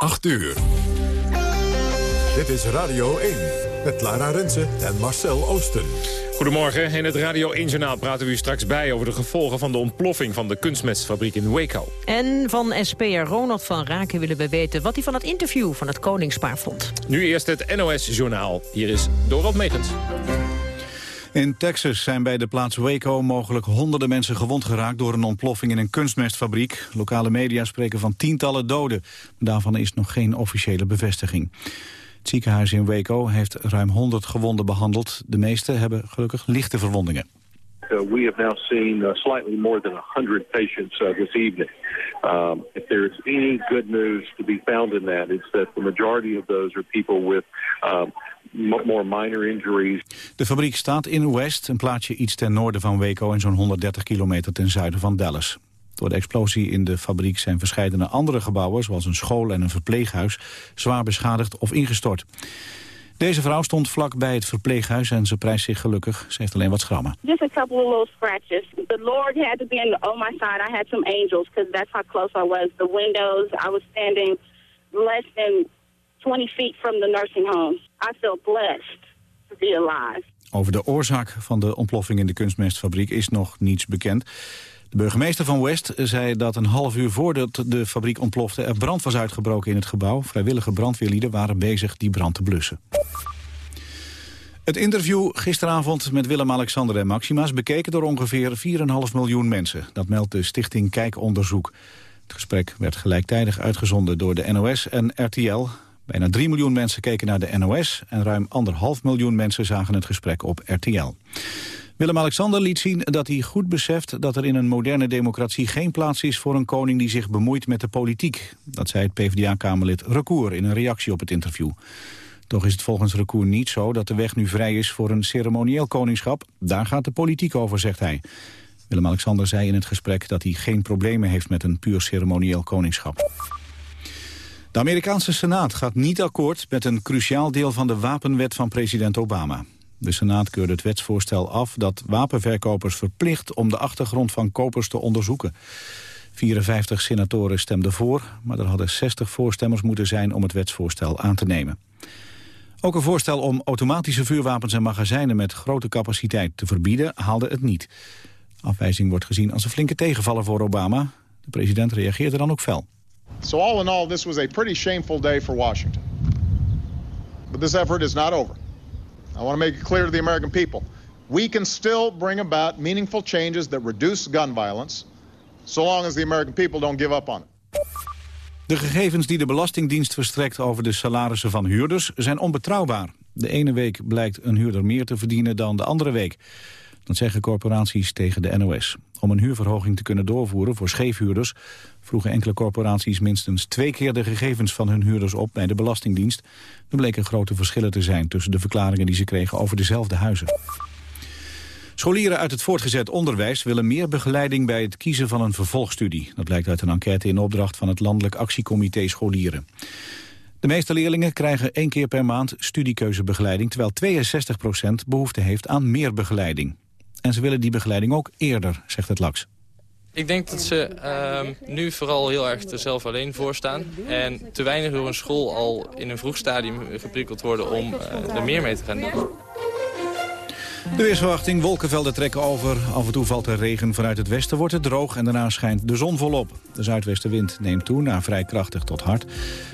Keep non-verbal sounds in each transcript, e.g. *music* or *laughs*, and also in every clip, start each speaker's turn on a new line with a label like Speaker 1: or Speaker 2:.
Speaker 1: 8 uur. Dit is Radio 1 met Lara Rensen en Marcel Oosten.
Speaker 2: Goedemorgen. In het Radio 1-journaal praten we u straks bij... over de gevolgen van de ontploffing van de kunstmestfabriek in Waco.
Speaker 3: En van SP'er Ronald van Raken willen we weten... wat hij van het interview van het koningspaar vond.
Speaker 2: Nu eerst het NOS-journaal. Hier is Dorot Megens.
Speaker 4: In Texas zijn bij de plaats Waco mogelijk honderden mensen gewond geraakt door een ontploffing in een kunstmestfabriek. Lokale media spreken van tientallen doden. Daarvan is nog geen officiële bevestiging. Het ziekenhuis in Waco heeft ruim 100 gewonden behandeld. De meeste hebben gelukkig lichte verwondingen.
Speaker 5: Uh, we have now seen uh, slightly more than 100 patients uh, this evening. Um, if there's any good news to be found in that, it's that the majority of those are people with um, more minor injuries.
Speaker 4: De fabriek staat in West, een plaatsje iets ten noorden van Waco... en zo'n 130 kilometer ten zuiden van Dallas. Door de explosie in de fabriek zijn verschillende andere gebouwen... zoals een school en een verpleeghuis, zwaar beschadigd of ingestort. Deze vrouw stond vlak bij het verpleeghuis en ze prijst zich gelukkig. Ze heeft alleen wat schrammen.
Speaker 6: Just a couple of little scratches. The Lord had to be on my side. I had some angels because that's how close I was. The windows, I was standing less than 20 feet from the nursing home. I feel blessed to be alive.
Speaker 4: Over de oorzaak van de ontploffing in de kunstmestfabriek is nog niets bekend. De burgemeester van West zei dat een half uur voordat de fabriek ontplofte... er brand was uitgebroken in het gebouw. Vrijwillige brandweerlieden waren bezig die brand te blussen. Het interview gisteravond met Willem-Alexander en Maxima... bekeken door ongeveer 4,5 miljoen mensen. Dat meldt de stichting Kijkonderzoek. Het gesprek werd gelijktijdig uitgezonden door de NOS en RTL. Bijna 3 miljoen mensen keken naar de NOS... en ruim 1,5 miljoen mensen zagen het gesprek op RTL. Willem-Alexander liet zien dat hij goed beseft dat er in een moderne democratie geen plaats is voor een koning die zich bemoeit met de politiek. Dat zei het PvdA-kamerlid Recour in een reactie op het interview. Toch is het volgens Recour niet zo dat de weg nu vrij is voor een ceremonieel koningschap. Daar gaat de politiek over, zegt hij. Willem-Alexander zei in het gesprek dat hij geen problemen heeft met een puur ceremonieel koningschap. De Amerikaanse Senaat gaat niet akkoord met een cruciaal deel van de wapenwet van president Obama. De Senaat keurde het wetsvoorstel af dat wapenverkopers verplicht om de achtergrond van kopers te onderzoeken. 54 senatoren stemden voor, maar er hadden 60 voorstemmers moeten zijn om het wetsvoorstel aan te nemen. Ook een voorstel om automatische vuurwapens en magazijnen met grote capaciteit te verbieden haalde het niet. Afwijzing wordt gezien als een flinke tegenvaller voor Obama. De president reageerde dan ook fel.
Speaker 7: So all in all, this was a pretty shameful day for Washington. But this effort is not over. I want to make it clear to the American people. We can still bring about meaningful changes that reduce gun violence, so long as the American people don't give up on it.
Speaker 4: De gegevens die de Belastingdienst verstrekt over de salarissen van huurders zijn onbetrouwbaar. De ene week blijkt een huurder meer te verdienen dan de andere week. Dat zeggen corporaties tegen de NOS. Om een huurverhoging te kunnen doorvoeren voor scheefhuurders... vroegen enkele corporaties minstens twee keer de gegevens van hun huurders op bij de Belastingdienst. Er bleken grote verschillen te zijn tussen de verklaringen die ze kregen over dezelfde huizen. Scholieren uit het voortgezet onderwijs willen meer begeleiding bij het kiezen van een vervolgstudie. Dat blijkt uit een enquête in opdracht van het Landelijk Actiecomité Scholieren. De meeste leerlingen krijgen één keer per maand studiekeuzebegeleiding... terwijl 62% behoefte heeft aan meer begeleiding. En ze willen die begeleiding ook eerder, zegt het LAX.
Speaker 8: Ik denk dat ze uh, nu vooral heel erg er zelf alleen voor staan. En te weinig door een school al in een vroeg stadium geprikkeld worden om uh, er meer mee te gaan doen.
Speaker 4: De weersverwachting, wolkenvelden trekken over. Af en toe valt er regen vanuit het westen, wordt het droog en daarna schijnt de zon volop. De zuidwestenwind neemt toe naar vrij krachtig tot hard.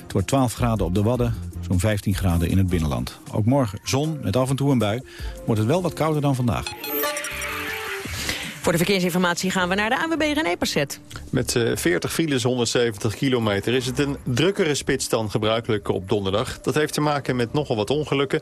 Speaker 4: Het wordt 12 graden op de Wadden, zo'n 15 graden in het binnenland. Ook morgen zon met af en toe een bui. Wordt het wel wat kouder dan vandaag.
Speaker 3: Voor de verkeersinformatie gaan we naar de ANWB René Passet.
Speaker 9: Met 40 eh, files, 170 kilometer, is het een drukkere spits dan gebruikelijk op donderdag. Dat heeft te maken met nogal wat ongelukken.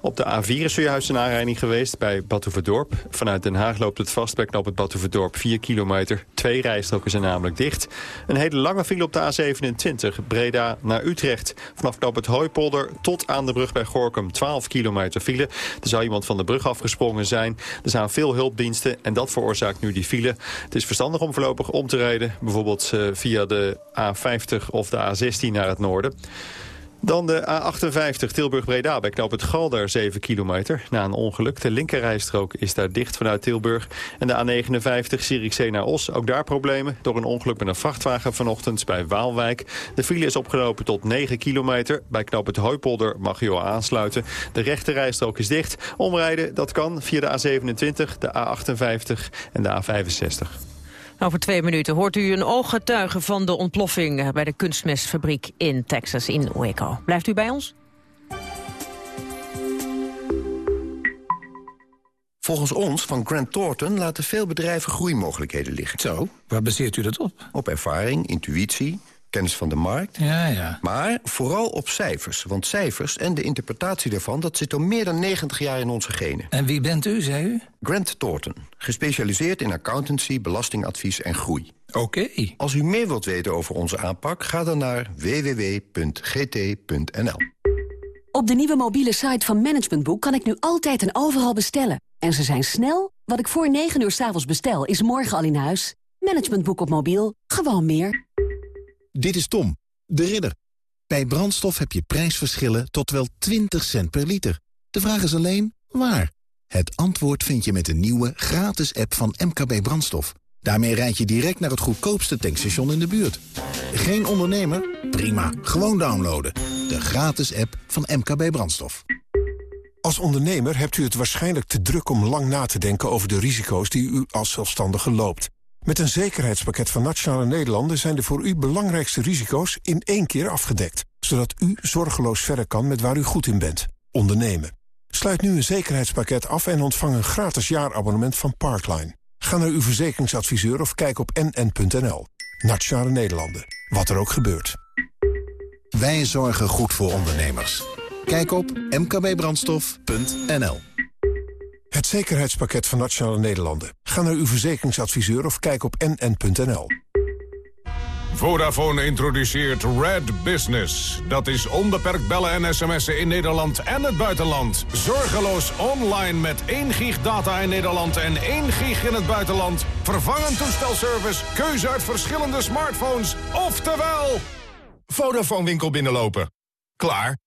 Speaker 9: Op de A4 is zojuist een aanrijding geweest bij Batuverdorp. Vanuit Den Haag loopt het vast bij knop het Batuverdorp 4 kilometer. Twee rijstroken zijn namelijk dicht. Een hele lange file op de A27, Breda naar Utrecht. Vanaf knop het Hooipolder tot aan de brug bij Gorkum 12 kilometer file. Er zou iemand van de brug afgesprongen zijn. Er zijn veel hulpdiensten en dat veroorzaakt nu die file. Het is verstandig om voorlopig om te rijden. Bijvoorbeeld uh, via de A50 of de A16 naar het noorden. Dan de A58 Tilburg-Breda bij knop het Galder 7 kilometer. Na een ongeluk. De linkerrijstrook is daar dicht vanuit Tilburg. En de A59 Zierikzee naar Os. Ook daar problemen. Door een ongeluk met een vrachtwagen vanochtend bij Waalwijk. De file is opgelopen tot 9 kilometer. Bij knop het Hooipolder mag je al aansluiten. De rechterrijstrook is dicht. Omrijden dat kan via de A27, de A58 en de A65.
Speaker 3: Over twee minuten hoort u een ooggetuige van de ontploffing... bij de kunstmestfabriek in Texas, in Waco. Blijft u bij ons?
Speaker 10: Volgens ons van Grant Thornton laten veel bedrijven groeimogelijkheden liggen.
Speaker 5: Zo, waar baseert u dat op?
Speaker 10: Op ervaring, intuïtie kennis van de markt.
Speaker 5: Ja, ja.
Speaker 10: Maar vooral op cijfers. Want cijfers en de interpretatie daarvan... dat zit al meer dan 90 jaar in onze genen.
Speaker 5: En wie bent u, zei u?
Speaker 10: Grant Thornton. Gespecialiseerd in accountancy, belastingadvies en groei.
Speaker 5: Oké.
Speaker 10: Als u meer wilt weten over onze aanpak... ga dan naar www.gt.nl.
Speaker 11: Op de nieuwe mobiele site van Management Boek kan ik nu altijd en overal bestellen. En ze zijn snel. Wat ik voor 9 uur s'avonds bestel, is morgen al in huis. Management Boek op mobiel. Gewoon meer.
Speaker 12: Dit is Tom, de ridder. Bij brandstof heb je prijsverschillen tot wel 20 cent per liter. De vraag is alleen, waar? Het antwoord vind je met de nieuwe gratis app van MKB Brandstof. Daarmee rijd je direct naar het goedkoopste tankstation in de buurt. Geen ondernemer? Prima, gewoon downloaden. De gratis app van MKB Brandstof.
Speaker 13: Als ondernemer hebt u het waarschijnlijk te druk om lang na te denken over de risico's die u als zelfstandige loopt. Met een zekerheidspakket van Nationale Nederlanden zijn de voor u belangrijkste risico's in één keer afgedekt. Zodat u zorgeloos verder kan met waar u goed in bent. Ondernemen. Sluit nu een zekerheidspakket af en ontvang een gratis jaarabonnement van Parkline. Ga naar uw verzekeringsadviseur of kijk op nn.nl. Nationale Nederlanden. Wat er ook gebeurt.
Speaker 12: Wij zorgen goed voor ondernemers. Kijk op mkbbrandstof.nl
Speaker 13: het zekerheidspakket van Nationale Nederlanden. Ga naar uw verzekeringsadviseur of kijk op nn.nl.
Speaker 1: Vodafone introduceert Red Business. Dat is onbeperkt bellen en sms'en in Nederland en het buitenland. Zorgeloos online met 1 gig data in Nederland en 1 gig in het buitenland. Vervangend toestelservice, keuze uit verschillende smartphones. Oftewel... Vodafone winkel binnenlopen. Klaar.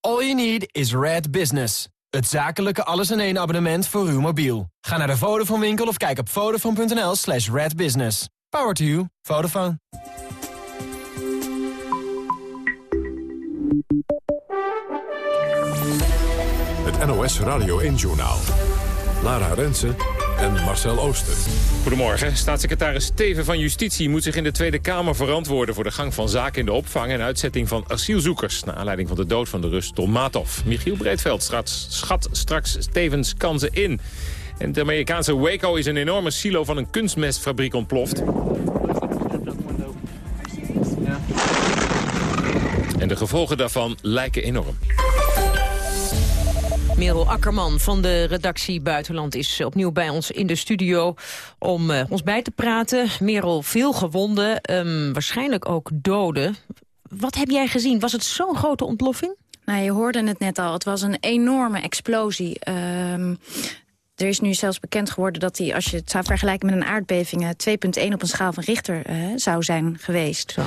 Speaker 14: All you need is Red Business. Het zakelijke alles-in-één abonnement voor uw mobiel. Ga naar de Vodafone winkel of kijk op vodafone.nl slash redbusiness. Power to you. Vodafone.
Speaker 15: Het NOS Radio 1-journaal. Lara Rensen en Marcel Ooster.
Speaker 2: Goedemorgen. Staatssecretaris Steven van Justitie moet zich in de Tweede Kamer verantwoorden... voor de gang van zaken in de opvang en uitzetting van asielzoekers... naar aanleiding van de dood van de Rus Dolmatov. Michiel Breedveld schat straks Stevens kansen in. En het Amerikaanse Waco is een enorme silo van een kunstmestfabriek ontploft. En de gevolgen daarvan lijken enorm.
Speaker 3: Merel Akkerman van de redactie Buitenland is opnieuw bij ons in de studio om uh, ons bij te praten. Merel, veel gewonden, um, waarschijnlijk ook doden. Wat heb jij gezien? Was het zo'n grote ontploffing?
Speaker 16: Nou, je hoorde het net al. Het was een enorme explosie. Um, er is nu zelfs bekend geworden dat hij, als je het zou vergelijken met een aardbeving... 2,1 op een schaal van Richter uh, zou zijn geweest. Uh,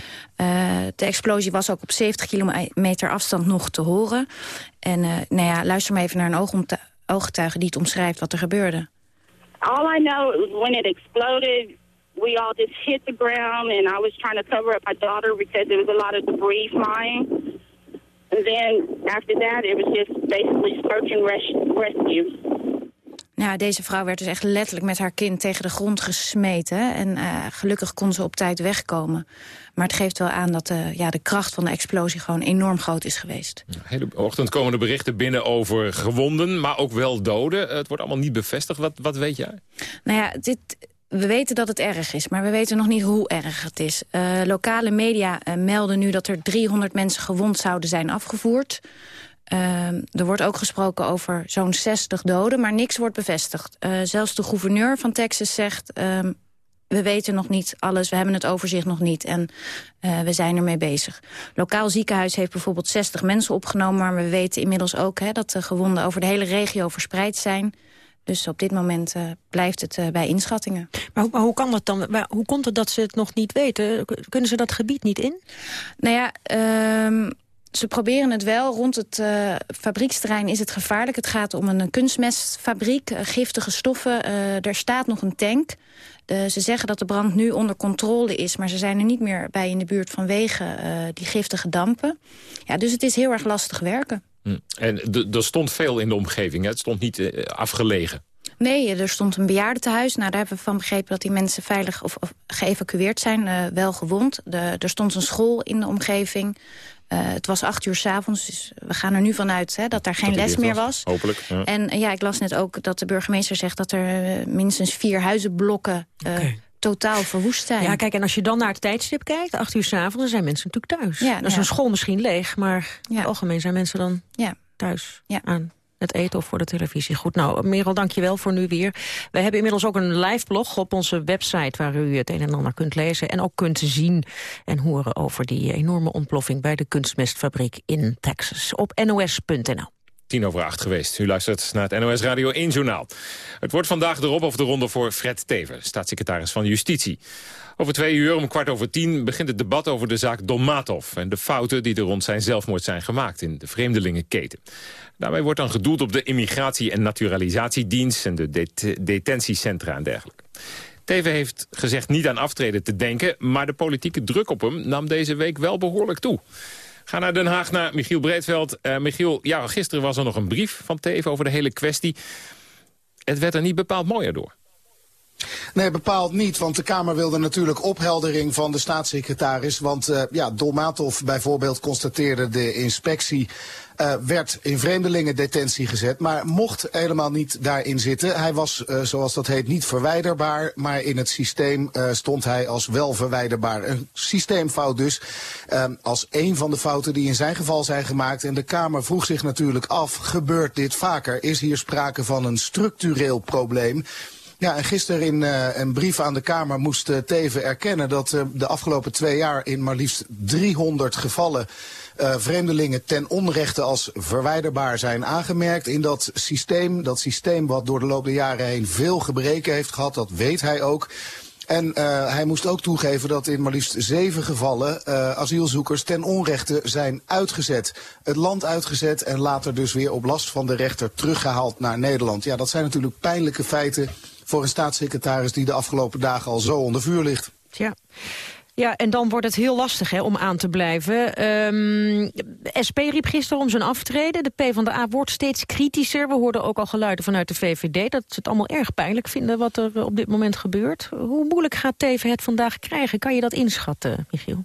Speaker 16: de explosie was ook op 70 kilometer afstand nog te horen. En uh, nou ja, luister maar even naar een ooggetuige die het omschrijft wat er gebeurde.
Speaker 6: All I know is when it exploded, we all just hit the ground... and I was trying to cover up my daughter because there was a lot of debris flying. And then after that, it was just basically search and rescue.
Speaker 16: Nou, deze vrouw werd dus echt letterlijk met haar kind tegen de grond gesmeten. En uh, gelukkig kon ze op tijd wegkomen. Maar het geeft wel aan dat uh, ja, de kracht van de explosie gewoon enorm groot is geweest.
Speaker 2: De hele ochtend komen de berichten binnen over gewonden, maar ook wel doden. Het wordt allemaal niet bevestigd. Wat, wat weet jij?
Speaker 16: Nou ja, dit, we weten dat het erg is, maar we weten nog niet hoe erg het is. Uh, lokale media melden nu dat er 300 mensen gewond zouden zijn afgevoerd. Uh, er wordt ook gesproken over zo'n 60 doden, maar niks wordt bevestigd. Uh, zelfs de gouverneur van Texas zegt... Uh, we weten nog niet alles, we hebben het overzicht nog niet en uh, we zijn ermee bezig. Lokaal ziekenhuis heeft bijvoorbeeld 60 mensen opgenomen... maar we weten inmiddels ook hè, dat de gewonden over de hele regio verspreid zijn... Dus op dit moment uh, blijft het uh, bij inschattingen.
Speaker 3: Maar, maar, hoe kan dat dan? Hoe komt het dat ze het nog niet weten? Kunnen ze dat gebied niet in?
Speaker 16: Nou ja, um, ze proberen het wel. Rond het uh, fabrieksterrein is het gevaarlijk. Het gaat om een kunstmestfabriek, uh, giftige stoffen. Uh, er staat nog een tank. ze zeggen dat de brand nu onder controle is... maar ze zijn er niet meer bij in de buurt vanwege die giftige dampen. Ja, dus het is heel erg lastig werken.
Speaker 2: Hm. En er stond veel in de omgeving, hè? het stond niet afgelegen.
Speaker 16: Nee, er stond een bejaardentehuis. Nou, daar hebben we van begrepen dat die mensen veilig of, of geëvacueerd zijn, wel gewond. De, er stond een school in de omgeving. Uh, het was acht uur s'avonds, dus we gaan er nu vanuit hè, dat daar geen les meer was.
Speaker 2: Hopelijk. Ja.
Speaker 16: En uh, ja, ik las net ook dat de burgemeester zegt dat er uh, minstens vier huizenblokken okay. totaal verwoest zijn.
Speaker 3: Ja, kijk, en als je dan naar het tijdstip kijkt, acht uur s'avonds, dan zijn mensen natuurlijk thuis. Ja, dan is ja. een school misschien leeg, maar ja. in het algemeen zijn mensen dan ja. thuis
Speaker 16: ja.
Speaker 3: aan het eten of voor de televisie. Goed, nou, Merel, dank je wel voor nu weer. We hebben inmiddels ook een live blog op onze website... waar u het een en ander kunt lezen en ook kunt zien en horen... over die enorme ontploffing bij de kunstmestfabriek in Texas. Op nos.nl
Speaker 2: tien over acht geweest. U luistert naar het NOS Radio 1 Journaal. Het wordt vandaag de op of de ronde voor Fred Teven, staatssecretaris van Justitie. Over twee uur, om kwart over tien, begint het debat over de zaak Dolmatov... en de fouten die er rond zijn zelfmoord zijn gemaakt in de vreemdelingenketen. Daarbij wordt dan gedoeld op de immigratie- en naturalisatiedienst... en de det detentiecentra en dergelijke. Teven heeft gezegd niet aan aftreden te denken... maar de politieke druk op hem nam deze week wel behoorlijk toe. Ga naar Den Haag, naar Michiel Breedveld. Uh, Michiel, ja, gisteren was er nog een brief van Teven over de hele kwestie. Het werd er niet bepaald mooier door.
Speaker 17: Nee, bepaald niet. Want de Kamer wilde natuurlijk opheldering van de staatssecretaris. Want uh, ja, Dolmatov bijvoorbeeld constateerde de inspectie uh, werd in vreemdelingendetentie gezet, maar mocht helemaal niet daarin zitten. Hij was, uh, zoals dat heet, niet verwijderbaar, maar in het systeem stond hij als wel verwijderbaar. Een systeemfout dus, als een van de fouten die in zijn geval zijn gemaakt. En de Kamer vroeg zich natuurlijk af, gebeurt dit vaker? Is hier sprake van een structureel probleem? Ja, en gisteren in uh, een brief aan de Kamer moest uh, Teven erkennen dat uh, de afgelopen twee jaar in maar liefst 300 gevallen vreemdelingen ten onrechte als verwijderbaar zijn aangemerkt in dat systeem. Dat systeem wat door de loop der jaren heen veel gebreken heeft gehad, dat weet hij ook. En hij moest ook toegeven dat in maar liefst zeven gevallen uh, asielzoekers ten onrechte zijn uitgezet. Het land uitgezet en later dus weer op last van de rechter teruggehaald naar Nederland. Ja, dat zijn natuurlijk pijnlijke feiten voor een staatssecretaris die de afgelopen dagen al zo onder vuur ligt.
Speaker 3: Ja. Ja, en dan wordt het heel lastig hè, om aan te blijven. Um, SP riep gisteren om zijn aftreden. De PvdA wordt steeds kritischer. We hoorden ook al geluiden vanuit de VVD... dat ze het allemaal erg pijnlijk vinden wat er op dit moment gebeurt. Hoe moeilijk gaat Teven het vandaag krijgen? Kan je dat inschatten, Michiel?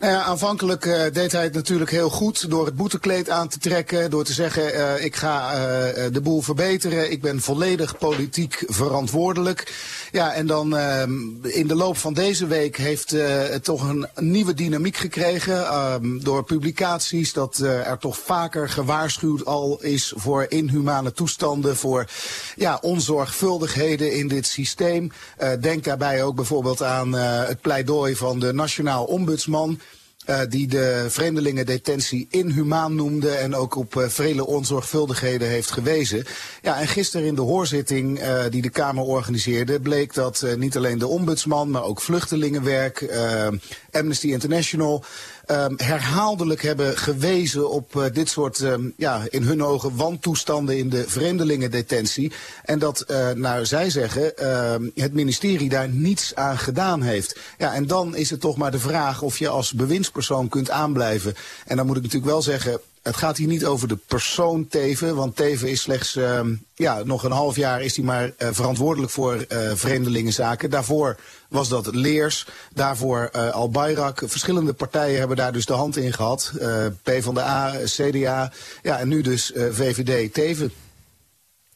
Speaker 17: Nou ja, aanvankelijk uh, deed hij het natuurlijk heel goed door het boetekleed aan te trekken. Door te zeggen, uh, ik ga uh, de boel verbeteren. Ik ben volledig politiek verantwoordelijk. Ja, en dan in de loop van deze week heeft het toch een nieuwe dynamiek gekregen. door publicaties dat er toch vaker gewaarschuwd al is voor inhumane toestanden. Voor ja, onzorgvuldigheden in dit systeem. denk daarbij ook bijvoorbeeld aan het pleidooi van de Nationaal Ombudsman uh, die de vreemdelingendetentie inhumaan noemde en ook op uh, vele onzorgvuldigheden heeft gewezen. Ja, en gisteren in de hoorzitting uh, die de Kamer organiseerde bleek dat niet alleen de ombudsman, maar ook vluchtelingenwerk, Amnesty International um, herhaaldelijk hebben gewezen op uh, dit soort, um, ja, in hun ogen, wantoestanden in de vreemdelingendetentie. En dat, uh, nou, zij zeggen, uh, het ministerie daar niets aan gedaan heeft. Ja, en dan is het toch maar de vraag of je als bewindspersoon kunt aanblijven. En dan moet ik natuurlijk wel zeggen, het gaat hier niet over de persoon Teven, want Teven is slechts uh, ja, nog een half jaar is hij maar uh, verantwoordelijk voor uh, vreemdelingenzaken. Daarvoor was dat Leers, daarvoor uh, Al Bayrak. Verschillende partijen hebben daar dus de hand in gehad. Uh, PvdA, CDA, ja, en nu dus VVD Teven.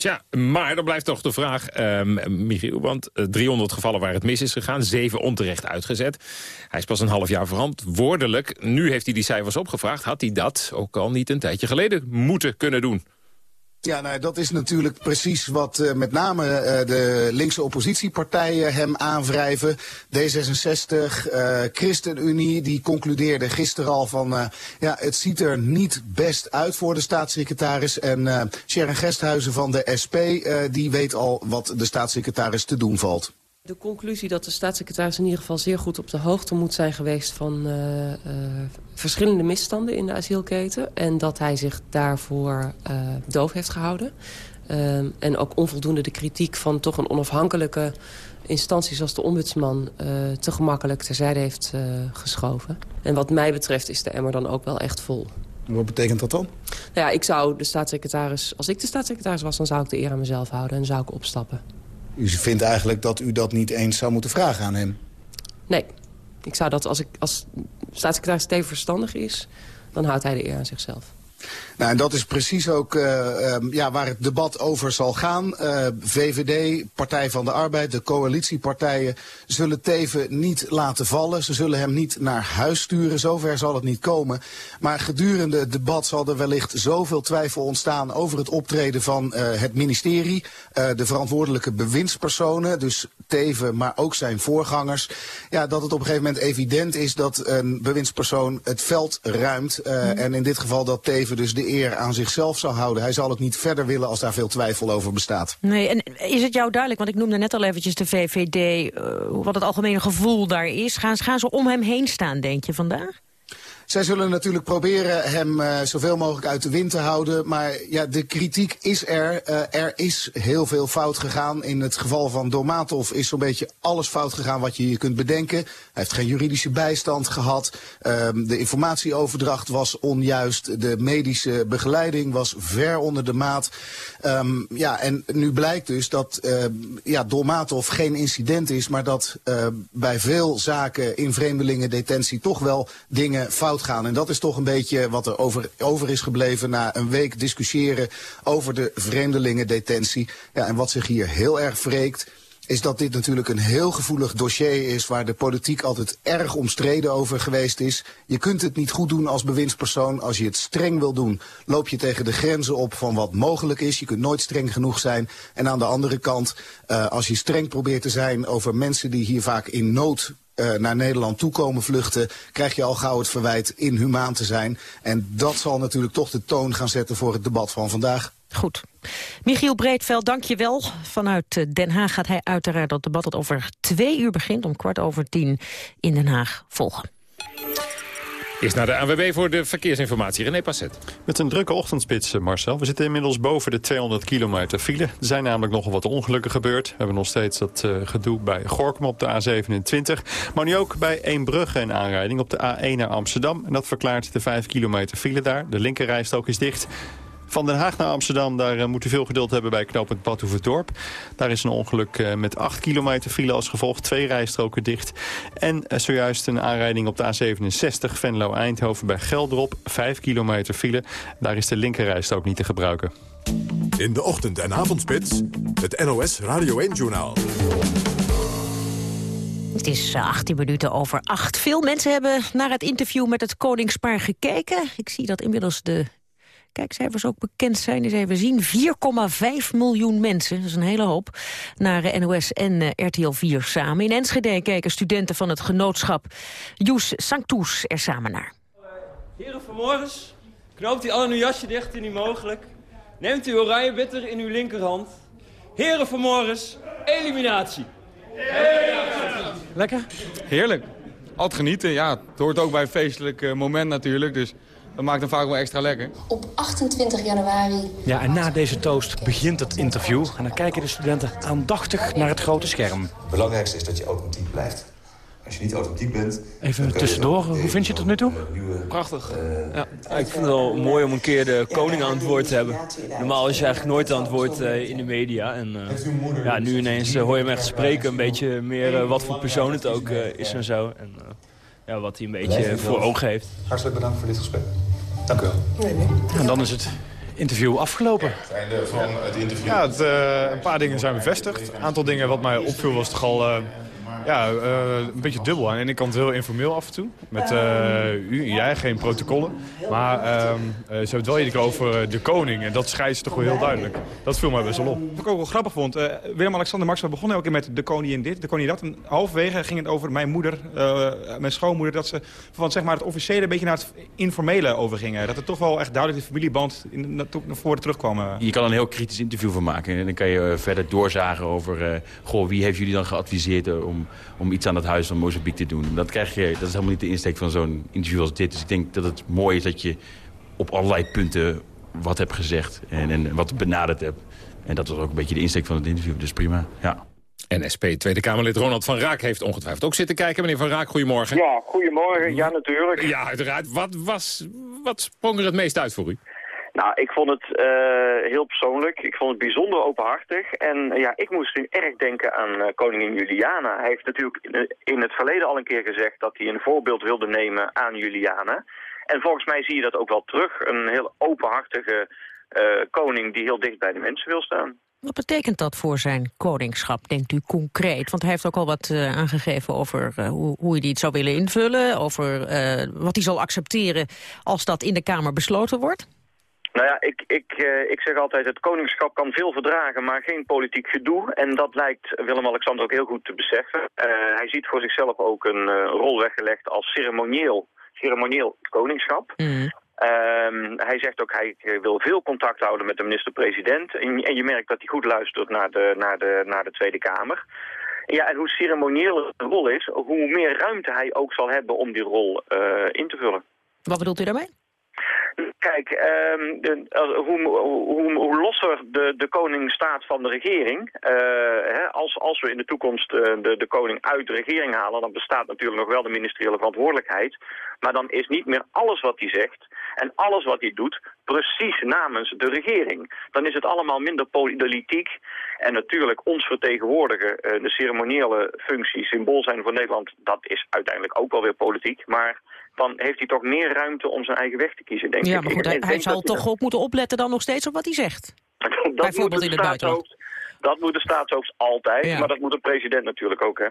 Speaker 2: Tja, maar dan blijft toch de vraag, um, Michiel, want 300 gevallen waar het mis is gegaan, zeven onterecht uitgezet. Hij is pas een half jaar verantwoordelijk. Nu heeft hij die cijfers opgevraagd. Had hij dat ook al niet een tijdje geleden moeten kunnen doen?
Speaker 17: Ja, nou, dat is natuurlijk precies wat uh, met name uh, de linkse oppositiepartijen hem aanwrijven. D66, uh, ChristenUnie, die concludeerde gisteren al van... ja, het ziet er niet best uit voor de staatssecretaris. En Sharon Gesthuizen van de SP, die weet al wat de staatssecretaris te doen valt.
Speaker 18: De conclusie dat de staatssecretaris in ieder geval zeer goed op de hoogte moet zijn geweest van uh, uh, verschillende misstanden in de asielketen. En dat hij zich daarvoor uh, doof heeft gehouden. en ook onvoldoende de kritiek van toch een onafhankelijke instantie zoals de ombudsman te gemakkelijk terzijde heeft geschoven. En wat mij betreft is de emmer dan ook wel echt vol.
Speaker 17: Wat betekent dat dan?
Speaker 18: Nou ja, ik zou de staatssecretaris, als ik de staatssecretaris was, dan zou ik de eer aan mezelf houden en zou ik opstappen.
Speaker 17: U vindt eigenlijk dat u dat niet eens zou moeten vragen aan hem?
Speaker 18: Nee. Ik zou dat als, ik, als staatssecretaris Steven verstandig is... dan houdt hij de eer aan zichzelf.
Speaker 17: Nou, en dat is precies ook uh, um, ja, waar het debat over zal gaan. Uh, VVD, Partij van de Arbeid, de coalitiepartijen zullen Teven niet laten vallen. Ze zullen hem niet naar huis sturen, zover zal het niet komen. Maar gedurende het debat zal er wellicht zoveel twijfel ontstaan over het optreden van uh, het ministerie. de verantwoordelijke bewindspersonen, dus Teven, maar ook zijn voorgangers. Ja, dat het op een gegeven moment evident is dat een bewindspersoon het veld ruimt. Mm. En in dit geval dat Teven dus de eer aan zichzelf zou houden. Hij zal het niet verder willen als daar veel twijfel over bestaat.
Speaker 3: Nee, en is het jou duidelijk, want ik noemde net al eventjes de VVD... Uh, wat het algemene gevoel daar is. Gaan, gaan ze om hem heen staan, denk je, vandaag?
Speaker 17: Zij zullen natuurlijk proberen hem uh, zoveel mogelijk uit de wind te houden. Maar ja, de kritiek is er. Uh, er is heel veel fout gegaan. In het geval van Domatov is zo'n beetje alles fout gegaan wat je je kunt bedenken. Hij heeft geen juridische bijstand gehad. Uh, de informatieoverdracht was onjuist. De medische begeleiding was ver onder de maat. Um, ja, en nu blijkt dus dat uh, ja, Dolmatov geen incident is... maar dat uh, bij veel zaken in vreemdelingendetentie toch wel dingen fout gaan. En dat is toch een beetje wat er over, over is gebleven... na een week discussiëren over de vreemdelingendetentie. Ja, en wat zich hier heel erg wreekt is dat dit natuurlijk een heel gevoelig dossier is... waar de politiek altijd erg omstreden over geweest is. Je kunt het niet goed doen als bewindspersoon. Als je het streng wil doen, loop je tegen de grenzen op van wat mogelijk is. Je kunt nooit streng genoeg zijn. En aan de andere kant, uh, als je streng probeert te zijn over mensen die hier vaak in nood uh, naar Nederland toekomen vluchten... krijg je al gauw het verwijt inhumaan te zijn. En dat zal natuurlijk toch de toon gaan zetten voor het debat van vandaag.
Speaker 3: Goed. Michiel Breedveld, dank je wel. Vanuit Den Haag gaat hij uiteraard dat debat dat over twee uur begint... om kwart over tien in Den Haag volgen.
Speaker 2: Eerst naar de ANWB voor de verkeersinformatie. René Passet.
Speaker 19: Met een drukke ochtendspits, Marcel. We zitten inmiddels boven de 200 kilometer file. Er zijn namelijk nogal wat ongelukken gebeurd. We hebben nog steeds dat uh, gedoe bij Gorkum op de A27. Maar nu ook bij Eembrugge een aanrijding op de A1 naar Amsterdam. En dat verklaart de 5 kilometer file daar. De linkerrijstrook is dicht. Van Den Haag naar Amsterdam, daar uh, moet u veel geduld hebben bij knooppunt Badhoevedorp. Daar is een ongeluk uh, met 8 kilometer file als gevolg, twee rijstroken dicht. En uh, zojuist een aanrijding op de A67 Venlo-Eindhoven bij Geldrop, 5 kilometer file. Daar is de linkerrijstrook niet te gebruiken.
Speaker 1: In de ochtend- en avondspits, het NOS Radio 1-journaal.
Speaker 3: Het is 18 minuten over 8. Veel mensen hebben naar het interview met het koningspaar gekeken. Ik zie dat inmiddels de kijkcijfers ook bekend zijn. Eens even zien, 4,5 miljoen mensen, dat is een hele hoop, naar NOS en uh, RTL 4 samen. In Enschede kijken studenten van het genootschap Joes Sanctus er samen naar.
Speaker 8: Heren vanmorgens, knoopt u al uw jasje dicht indien mogelijk. Neemt uw oranje bitter in uw linkerhand. Heren vanmorgens, eliminatie.
Speaker 20: Lekker? Heerlijk. Altijd genieten, ja. Het hoort ook bij een feestelijk moment natuurlijk, dus... Dat maakt hem vaak wel extra lekker.
Speaker 21: Op 28 januari.
Speaker 22: Ja, en na deze toast begint het interview. En dan kijken de studenten aandachtig naar het grote scherm. Het
Speaker 23: belangrijkste is dat je authentiek blijft. Als je niet authentiek bent...
Speaker 22: Even tussendoor, hoe vind je het tot nu toe?
Speaker 8: Prachtig. Ja. ik vind het wel mooi om een keer de koning aan het woord te hebben. Normaal is je eigenlijk nooit aan het woord uh, in de media. En uh, ja, nu ineens uh, hoor je hem echt spreken. Een beetje meer wat voor persoon het ook is en zo. En, ja, wat hij een beetje voor ogen heeft.
Speaker 23: Hartelijk bedankt voor dit gesprek. Dank u wel. Nee,
Speaker 22: nee. En dan is het interview afgelopen.
Speaker 23: Het einde van het interview.
Speaker 24: Ja, het, uh, een paar dingen zijn bevestigd. Een aantal dingen wat mij opviel was toch al uh, ja, uh, een beetje dubbel. Aan de ene kant heel informeel af en toe. Met u en jij, geen protocollen. Maar ehm, ze hebben het wel iedere keer over de koning. En dat scheidt ze toch wel heel duidelijk. Dat viel mij best wel op.
Speaker 25: Wat ik ook wel grappig vond. Willem-Alexander Max, we begonnen elke keer met de koningin dit, de koningin dat. En halverwege ging het over mijn moeder, mijn schoonmoeder. Dat ze van zeg maar, het officiële een beetje naar het informele overgingen. Dat er toch wel echt duidelijk de familieband in, naar voren terugkwam.
Speaker 26: Je kan een heel kritisch interview van maken. En dan kan je verder doorzagen over... goh, wie heeft jullie dan geadviseerd om, om iets aan het huis van Mozambique te doen? Dat, krijg je, dat is helemaal niet de insteek van zo'n interview als dit. Dus ik denk dat het mooi is dat je op allerlei punten wat hebt gezegd en, en wat benaderd hebt. En dat was ook een beetje de insteek van het interview, dus prima. Ja.
Speaker 2: En SP Tweede Kamerlid Ronald van Raak heeft ongetwijfeld ook zitten kijken. Meneer van Raak, goedemorgen.
Speaker 27: Ja, goedemorgen. Ja, natuurlijk.
Speaker 2: Ja, uiteraard. Wat, was, wat sprong er het meest uit voor u?
Speaker 27: Nou, ik vond het uh, heel persoonlijk. Ik vond het bijzonder openhartig. En uh, ja, ik moest nu erg denken aan uh, koningin Juliana. Hij heeft natuurlijk in het verleden al een keer gezegd dat hij een voorbeeld wilde nemen aan Juliana. En volgens mij zie je dat ook wel terug. Een heel openhartige koning die heel dicht bij de mensen wil staan.
Speaker 3: Wat betekent dat voor zijn koningschap, denkt u concreet? Want hij heeft ook al wat aangegeven over hoe, hoe, hij het zou willen invullen... over wat hij zal accepteren als dat in de Kamer besloten wordt?
Speaker 27: Nou ja, ik, ik, ik zeg altijd, het koningschap kan veel verdragen, maar geen politiek gedoe. En dat lijkt Willem-Alexander ook heel goed te beseffen. hij ziet voor zichzelf ook een rol weggelegd als ceremonieel, ceremonieel koningschap. Mm. Um, hij zegt ook, hij wil veel contact houden met de minister-president. En, en, je merkt dat hij goed luistert naar de, naar de, naar de Tweede Kamer. Ja, en hoe ceremonieel de rol is, hoe meer ruimte hij ook zal hebben om die rol uh, in te vullen.
Speaker 3: Wat bedoelt u daarmee?
Speaker 27: Kijk, um, de, hoe, hoe, hoe, losser de, de koning staat van de regering... Uh, hè, als, als we in de toekomst uh, de, de koning uit de regering halen... dan bestaat natuurlijk nog wel de ministeriële verantwoordelijkheid. Maar dan is niet meer alles wat hij zegt en alles wat hij doet precies namens de regering. Dan is het allemaal minder politiek. En natuurlijk ons vertegenwoordigen, uh, de ceremoniële functie, symbool zijn voor Nederland... dat is uiteindelijk ook wel weer politiek. Maar dan heeft hij toch meer ruimte om zijn eigen weg te kiezen, denk
Speaker 3: ja,
Speaker 27: ik.
Speaker 3: Maar goed, hij, hij zal toch ook moeten opletten dan nog steeds op wat hij zegt. *laughs* Bijvoorbeeld in het buitenland.
Speaker 27: Dat moet de staatshoofd altijd, ja. maar dat moet de president natuurlijk ook, hè.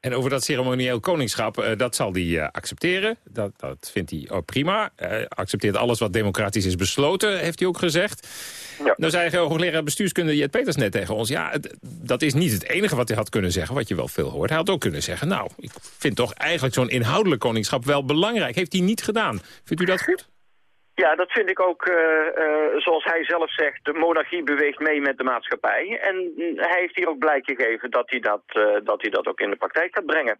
Speaker 2: En over dat ceremonieel koningschap, uh, dat zal hij uh, accepteren. Dat, dat vindt hij ook prima. Hij uh, accepteert alles wat democratisch is besloten, heeft hij ook gezegd. Ja. Nou zei hoogleraar bestuurskunde Jet Peters net tegen ons... ja, dat is niet het enige wat hij had kunnen zeggen, wat je wel veel hoort. Hij had ook kunnen zeggen, nou, ik vind toch eigenlijk zo'n inhoudelijk koningschap wel belangrijk. Heeft hij niet gedaan. Vindt u dat goed?
Speaker 27: Ja, dat vind ik ook, uh, uh, zoals hij zelf zegt, de monarchie beweegt mee met de maatschappij. En hij heeft hier ook blijk gegeven dat hij dat, uh, dat, hij dat ook in de praktijk gaat brengen.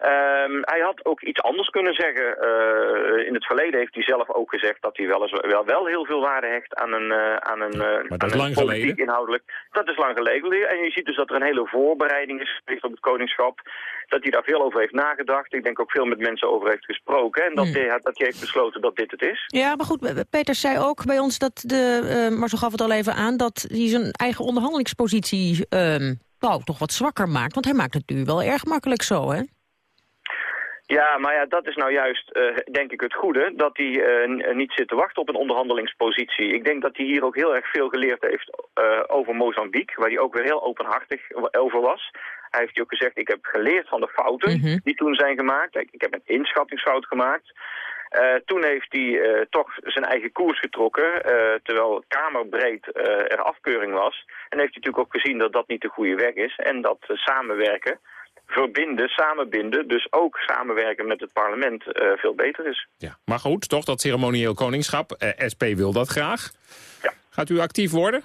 Speaker 27: Um, hij had ook iets anders kunnen zeggen. Uh, in het verleden heeft hij zelf ook gezegd dat hij wel, eens, wel, wel heel veel waarde hecht aan een, uh, aan een, uh,
Speaker 2: maar dat
Speaker 27: aan
Speaker 2: is lang geleden.
Speaker 27: inhoudelijk. Dat is lang geleden. En je ziet dus dat er een hele voorbereiding is geweest op het koningschap. Dat hij daar veel over heeft nagedacht. Ik denk ook veel met mensen over heeft gesproken. En dat,
Speaker 3: Hmm.
Speaker 27: hij, dat hij heeft besloten dat dit het is.
Speaker 3: Ja, maar goed, Peters zei ook bij ons dat de, uh, Marcel gaf het al even aan, dat hij zijn eigen onderhandelingspositie uh, nou, toch wat zwakker maakt. Want hij maakt het nu wel erg makkelijk zo, hè?
Speaker 27: Ja, maar ja, dat is nou juist, uh, denk ik, het goede. Dat hij uh, niet zit te wachten op een onderhandelingspositie. Ik denk dat hij hier ook heel erg veel geleerd heeft uh, over Mozambique. Waar hij ook weer heel openhartig over was. Hij heeft ook gezegd, ik heb geleerd van de fouten mm -hmm. die toen zijn gemaakt. Ik, ik heb een inschattingsfout gemaakt. Toen heeft hij toch zijn eigen koers getrokken, terwijl kamerbreed er afkeuring was. En heeft hij natuurlijk ook gezien dat dat niet de goede weg is. En dat samenwerken verbinden, samenbinden, dus ook samenwerken met het parlement uh, veel beter is.
Speaker 2: Ja, maar goed, toch, dat ceremonieel koningschap. Uh, SP wil dat graag.
Speaker 27: Ja.
Speaker 2: Gaat u actief worden?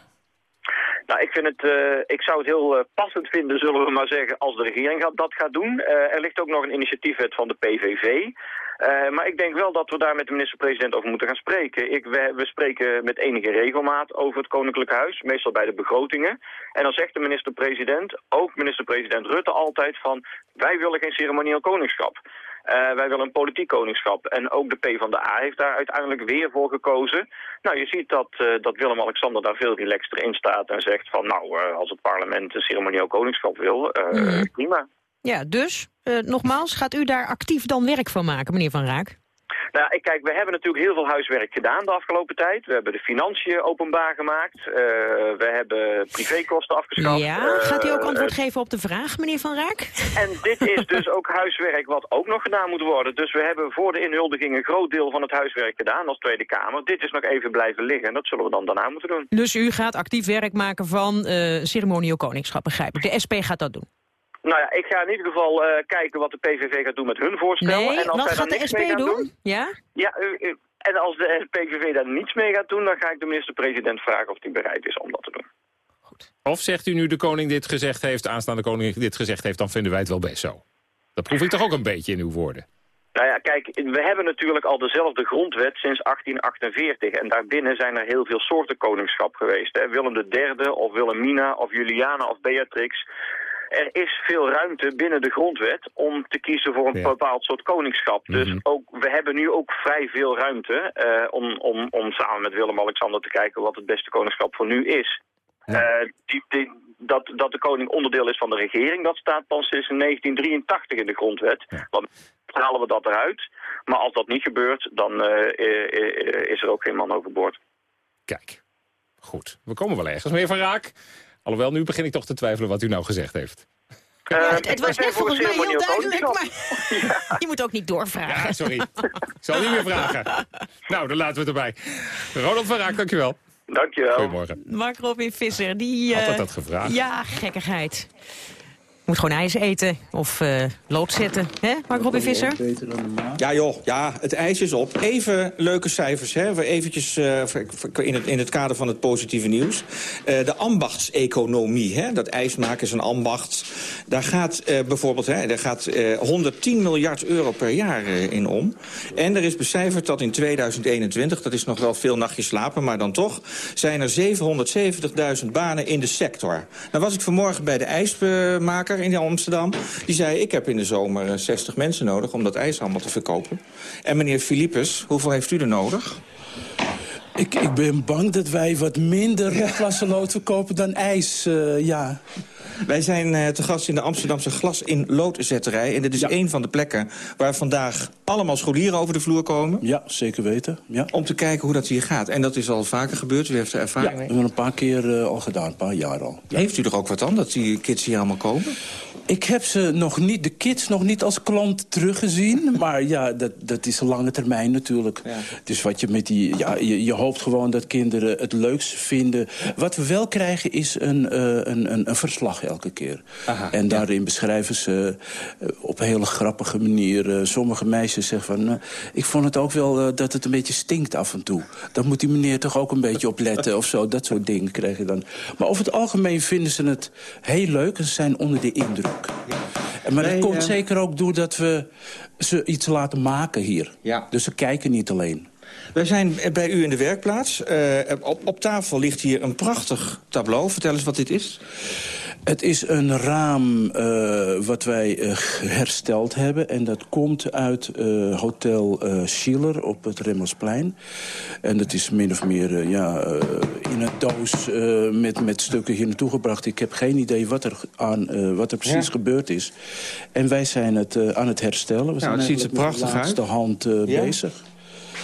Speaker 27: Nou, ik, vind het, uh, ik zou het heel passend vinden, zullen we maar zeggen, als de regering dat gaat doen. er ligt ook nog een initiatiefwet van de PVV. Uh, maar ik denk wel dat we daar met de minister-president over moeten gaan spreken. Ik, we, we, spreken met enige regelmaat over het Koninklijk Huis, meestal bij de begrotingen. En dan zegt de minister-president, ook minister-president Rutte altijd van... wij willen geen ceremonieel koningschap. Uh, wij willen een politiek koningschap. En ook de PvdA heeft daar uiteindelijk weer voor gekozen. Nou, je ziet dat, uh, dat Willem-Alexander daar veel relaxter in staat en zegt van... nou, uh, als het parlement een ceremonieel koningschap wil, mm. prima.
Speaker 3: Ja, dus, nogmaals, gaat u daar actief dan werk van maken, meneer Van Raak?
Speaker 27: Nou, ik, kijk, we hebben natuurlijk heel veel huiswerk gedaan de afgelopen tijd. We hebben de financiën openbaar gemaakt. Uh, we hebben privékosten afgeschaft.
Speaker 3: Ja, gaat u ook antwoord geven op de vraag, meneer Van Raak?
Speaker 27: En dit is dus ook huiswerk wat ook nog gedaan moet worden. Dus we hebben voor de inhuldiging een groot deel van het huiswerk gedaan als Tweede Kamer. Dit is nog even blijven liggen en dat zullen we dan daarna moeten doen.
Speaker 3: Dus u gaat actief werk maken van uh, ceremonieel koningschap, begrijp ik. De SP gaat dat doen?
Speaker 27: Nou ja, ik ga in ieder geval uh, kijken wat de PVV gaat doen met hun voorstel.
Speaker 3: Nee,
Speaker 27: en als
Speaker 3: wat gaat de SP doen?
Speaker 27: doen?
Speaker 3: Ja?
Speaker 27: Ja, uh, uh, en als de PVV daar niets mee gaat doen, dan ga ik de minister-president vragen of hij bereid is om dat te doen.
Speaker 2: Goed. Of zegt u nu de koning dit gezegd heeft, aanstaande koning dit gezegd heeft, dan vinden wij het wel best zo. Dat proef ik toch ook een beetje in uw woorden.
Speaker 27: Nou ja, kijk, we hebben natuurlijk al dezelfde grondwet sinds 1848. En daarbinnen zijn er heel veel soorten koningschap geweest. Hè. Willem III of Wilhelmina of Juliana of Beatrix. Er is veel ruimte binnen de grondwet om te kiezen voor een ja. bepaald soort koningschap. Dus mm -hmm. ook, we hebben nu ook vrij veel ruimte uh, om, om, om samen met Willem-Alexander te kijken wat het beste koningschap voor nu is. Ja. Uh, die, die, dat, dat de koning onderdeel is van de regering, dat staat pas sinds 1983 in de grondwet. Ja. Dan halen we dat eruit. Maar als dat niet gebeurt, dan uh, is er ook geen man overboord.
Speaker 2: Kijk, goed. We komen wel ergens. Meneer Van Raak, alhoewel nu begin ik toch te twijfelen wat u nou gezegd heeft.
Speaker 3: Ja, het, het was net volgens mij heel duidelijk, maar ja. *laughs* je moet ook niet doorvragen.
Speaker 2: Ja, sorry. ik zal niet meer vragen. Nou, dan laten we het erbij. Ronald van Raak, dankjewel.
Speaker 27: Dankjewel.
Speaker 2: Goedemorgen.
Speaker 3: Mark Robin Visser, die...
Speaker 2: Had dat dat gevraagd?
Speaker 3: Ja, gekkigheid. Moet gewoon ijs eten of uh, lood zetten. Hè, Mark Robin Visser?
Speaker 28: Ja joh, ja, het ijs is op. Even leuke cijfers, hè. We eventjes uh, in, het, in het kader van het positieve nieuws. Uh, de ambachtseconomie, hè. Dat ijs maken is een ambacht. Daar gaat bijvoorbeeld, hè, daar gaat 110 miljard euro per jaar in om. En er is becijferd dat in 2021, dat is nog wel veel nachtjes slapen, maar dan toch, zijn er 770.000 banen in de sector. Nou was ik vanmorgen bij de ijsmaker in Amsterdam. Die zei, ik heb in de zomer 60 mensen nodig om dat ijs allemaal te verkopen. En meneer Philippus, hoeveel heeft u er nodig?
Speaker 29: Ik, ik ben bang dat wij wat minder ja. verkopen dan ijs, uh, ja.
Speaker 28: Wij zijn uh, te gast in de Amsterdamse glas in loodzetterij. En dit is ja. een van de plekken waar vandaag allemaal scholieren over de vloer komen.
Speaker 29: Ja, zeker weten. Ja.
Speaker 28: Om te kijken hoe dat hier gaat. En dat is al vaker gebeurd. U heeft er ervaring
Speaker 29: ja, we hebben een paar keer uh, al gedaan, een paar jaar al.
Speaker 28: Ja. Heeft u er ook wat aan dat die kids hier allemaal komen?
Speaker 29: Ik heb ze nog niet, de kids nog niet als klant teruggezien. *laughs* maar ja, dat, dat is een lange termijn natuurlijk. Ja. Dus wat je met die... Ja, je, je hoopt gewoon dat kinderen het leukst vinden. Wat we wel krijgen is een, uh, een, een, een verslag elke keer. Aha, en daarin ja. beschrijven ze uh, op een hele grappige manier... Uh, sommige meisjes zeggen van... ik vond het ook wel dat het een beetje stinkt af en toe. Dan moet die meneer toch ook een beetje op letten of zo. Dat soort dingen krijg je dan. Maar over het algemeen vinden ze het heel leuk. En ze zijn onder de indruk. Ja. Maar nee, dat komt uh... zeker ook doordat we ze iets laten maken hier.
Speaker 28: Ja.
Speaker 29: Dus ze kijken niet alleen.
Speaker 28: Wij zijn bij u in de werkplaats. Uh, op, op tafel ligt hier een prachtig tableau. Vertel eens wat dit is.
Speaker 29: Het is een raam uh, wat wij uh, hersteld hebben. En dat komt uit Hotel Schiller op het Remmelsplein. En dat is min of meer ja, in een doos met, met stukken hier naartoe gebracht. Ik heb geen idee wat er, aan, wat er precies ja. gebeurd is. En wij zijn het aan het herstellen. We
Speaker 28: nou,
Speaker 29: zijn
Speaker 28: het ziet er prachtig uit.
Speaker 29: de laatste hand
Speaker 28: ja.
Speaker 29: bezig.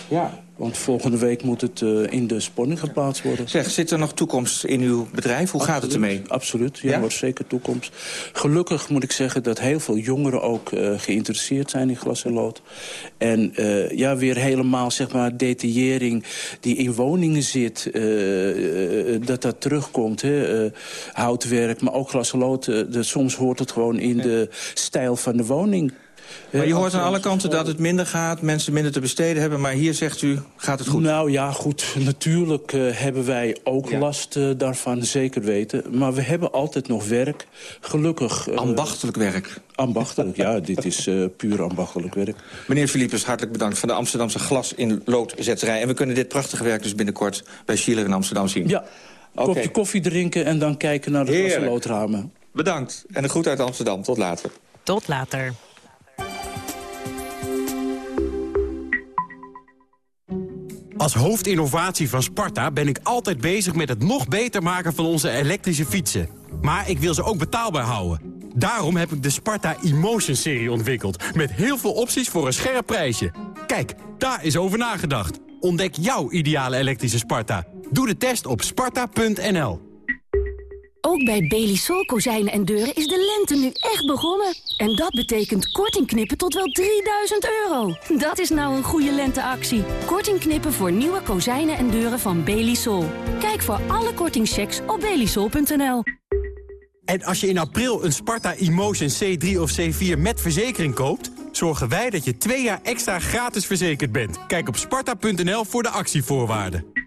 Speaker 28: Ja.
Speaker 29: Want volgende week moet het uh, in de spanning geplaatst worden.
Speaker 28: Zeg, zit er nog toekomst in uw bedrijf? Hoe
Speaker 29: absoluut,
Speaker 28: gaat het ermee?
Speaker 29: Absoluut, ja, ja? wordt zeker toekomst. Gelukkig moet ik zeggen dat heel veel jongeren ook uh, geïnteresseerd zijn in glas en lood. En uh, ja, weer helemaal, zeg maar, detaillering die in woningen zit, dat dat terugkomt. Hè? houtwerk, maar ook glas en lood. Soms hoort het gewoon in ja. de stijl van de woning.
Speaker 28: Maar je hoort aan alle kanten dat het minder gaat, mensen minder te besteden hebben. Maar hier zegt u, gaat het goed?
Speaker 29: Nou ja, goed. Natuurlijk uh, hebben wij ook ja. last uh, daarvan, zeker weten. Maar we hebben altijd nog werk. Gelukkig...
Speaker 28: Uh, ambachtelijk werk.
Speaker 29: Ambachtelijk, ja. *laughs* Dit is puur ambachtelijk werk.
Speaker 28: Meneer Philippus, hartelijk bedankt van de Amsterdamse glas in loodzetterij. En we kunnen dit prachtige werk dus binnenkort bij Schiller in Amsterdam zien.
Speaker 29: Ja, okay. kopje koffie drinken en dan kijken naar de glas en loodramen.
Speaker 28: Bedankt. En een groet uit Amsterdam. Tot later.
Speaker 3: Tot later.
Speaker 12: Als hoofdinnovatie van Sparta ben ik altijd bezig met het nog beter maken van onze elektrische fietsen. Maar ik wil ze ook betaalbaar houden. Daarom heb ik de Sparta Emotion-serie ontwikkeld. Met heel veel opties voor een scherp prijsje. Kijk, Daar is over nagedacht. Ontdek jouw ideale elektrische Sparta. Doe de test op sparta.nl.
Speaker 11: Ook bij Belisol kozijnen en deuren is de lente nu echt begonnen. En dat betekent korting knippen tot wel 3000 euro. Dat is nou een goede lenteactie. Korting knippen voor nieuwe kozijnen en deuren van Belisol. Kijk voor alle kortingchecks op belisol.nl.
Speaker 12: En als je in april een Sparta Emotion C3 of C4 met verzekering koopt... zorgen wij dat je twee jaar extra gratis verzekerd bent. Kijk op sparta.nl voor de actievoorwaarden.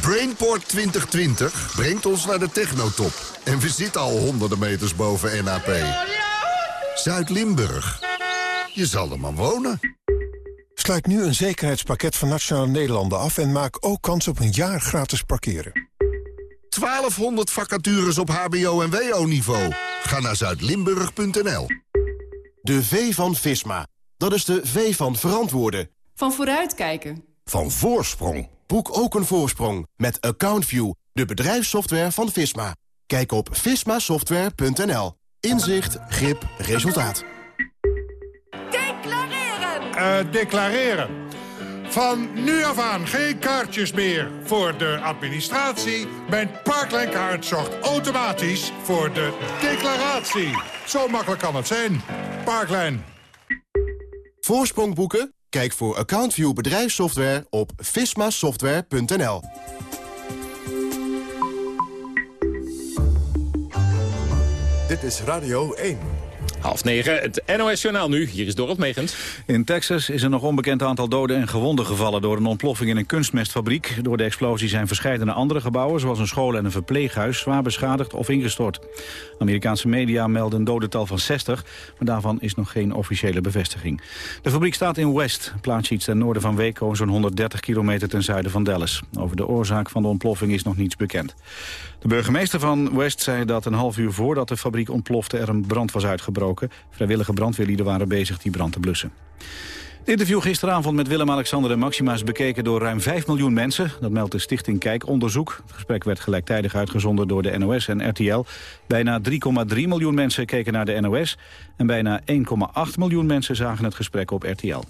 Speaker 30: Brainport 2020 brengt ons naar de technotop. En we zitten al honderden meters boven NAP. Zuid-Limburg. Je zal er maar wonen.
Speaker 31: Sluit nu een zekerheidspakket van Nationale Nederlanden af... en maak ook kans op een jaar gratis parkeren.
Speaker 30: 1200 vacatures op hbo- en wo-niveau. Ga naar zuidlimburg.nl.
Speaker 32: De V van Visma. Dat is de V van verantwoorden.
Speaker 33: Van vooruitkijken.
Speaker 32: Van voorsprong. Boek ook een voorsprong met AccountView, de bedrijfssoftware van Visma. Kijk op vismasoftware.nl. Inzicht, grip, resultaat.
Speaker 34: Declareren! Uh, declareren. Van nu af aan geen kaartjes meer voor de administratie. Mijn Parkline-kaart zorgt automatisch voor de declaratie. Zo makkelijk kan het zijn. Parkline.
Speaker 32: Voorsprong boeken? Kijk voor AccountView bedrijfssoftware op vismasoftware.nl.
Speaker 1: Dit is Radio 1.
Speaker 2: Half negen, het NOS-journaal nu. Hier is Dorot Megens.
Speaker 4: In Texas is een nog onbekend aantal doden en gewonden gevallen... door een ontploffing in een kunstmestfabriek. Door de explosie zijn verschillende andere gebouwen... zoals een school en een verpleeghuis zwaar beschadigd of ingestort. Amerikaanse media melden een dodental van 60... maar daarvan is nog geen officiële bevestiging. De fabriek staat in West, plaatsje iets ten noorden van Waco... zo'n 130 kilometer ten zuiden van Dallas. Over de oorzaak van de ontploffing is nog niets bekend. De burgemeester van West zei dat een half uur voordat de fabriek ontplofte... er een brand was uitgebroken. Vrijwillige brandweerlieden waren bezig die brand te blussen. Het interview gisteravond met Willem-Alexander en Maxima is bekeken door ruim 5 miljoen mensen. Dat meldt de stichting Kijkonderzoek. Het gesprek werd gelijktijdig uitgezonden door de NOS en RTL. Bijna 3,3 miljoen mensen keken naar de NOS. En bijna 1,8 miljoen mensen zagen het gesprek op RTL.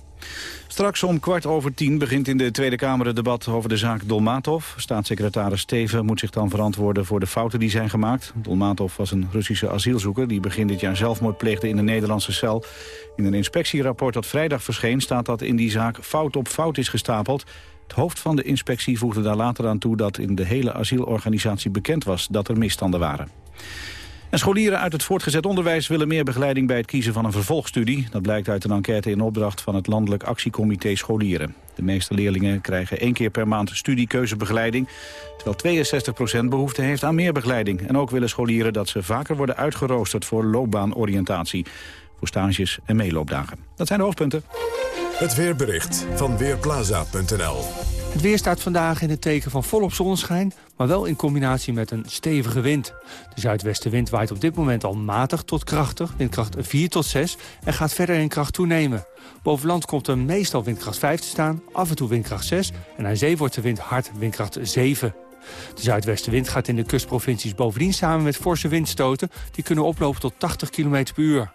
Speaker 4: Straks om kwart over tien begint in de Tweede Kamer het debat over de zaak Dolmatov. Staatssecretaris Steven moet zich dan verantwoorden voor de fouten die zijn gemaakt. Dolmatov was een Russische asielzoeker die begin dit jaar zelfmoord pleegde in een Nederlandse cel. In een inspectierapport dat vrijdag verscheen staat dat in die zaak fout op fout is gestapeld. Het hoofd van de inspectie voegde daar later aan toe dat in de hele asielorganisatie bekend was dat er misstanden waren. En scholieren uit het voortgezet onderwijs willen meer begeleiding bij het kiezen van een vervolgstudie. Dat blijkt uit een enquête in opdracht van het Landelijk Actiecomité Scholieren. De meeste leerlingen krijgen één keer per maand studiekeuzebegeleiding... terwijl 62% behoefte heeft aan meer begeleiding. En ook willen scholieren dat ze vaker worden uitgeroosterd voor loopbaanoriëntatie. Voor stages en meeloopdagen. Dat zijn de hoofdpunten.
Speaker 1: Het weerbericht van Weerplaza.nl
Speaker 35: het weer staat vandaag in het teken van volop zonneschijn... maar wel in combinatie met een stevige wind. De zuidwestenwind waait op dit moment al matig tot krachtig, windkracht 4 tot 6... en gaat verder in kracht toenemen. Boven land komt er meestal windkracht 5 te staan, af en toe windkracht 6... en aan zee wordt de wind hard windkracht 7. De zuidwestenwind gaat in de kustprovincies bovendien samen met forse windstoten... die kunnen oplopen tot 80 km per uur.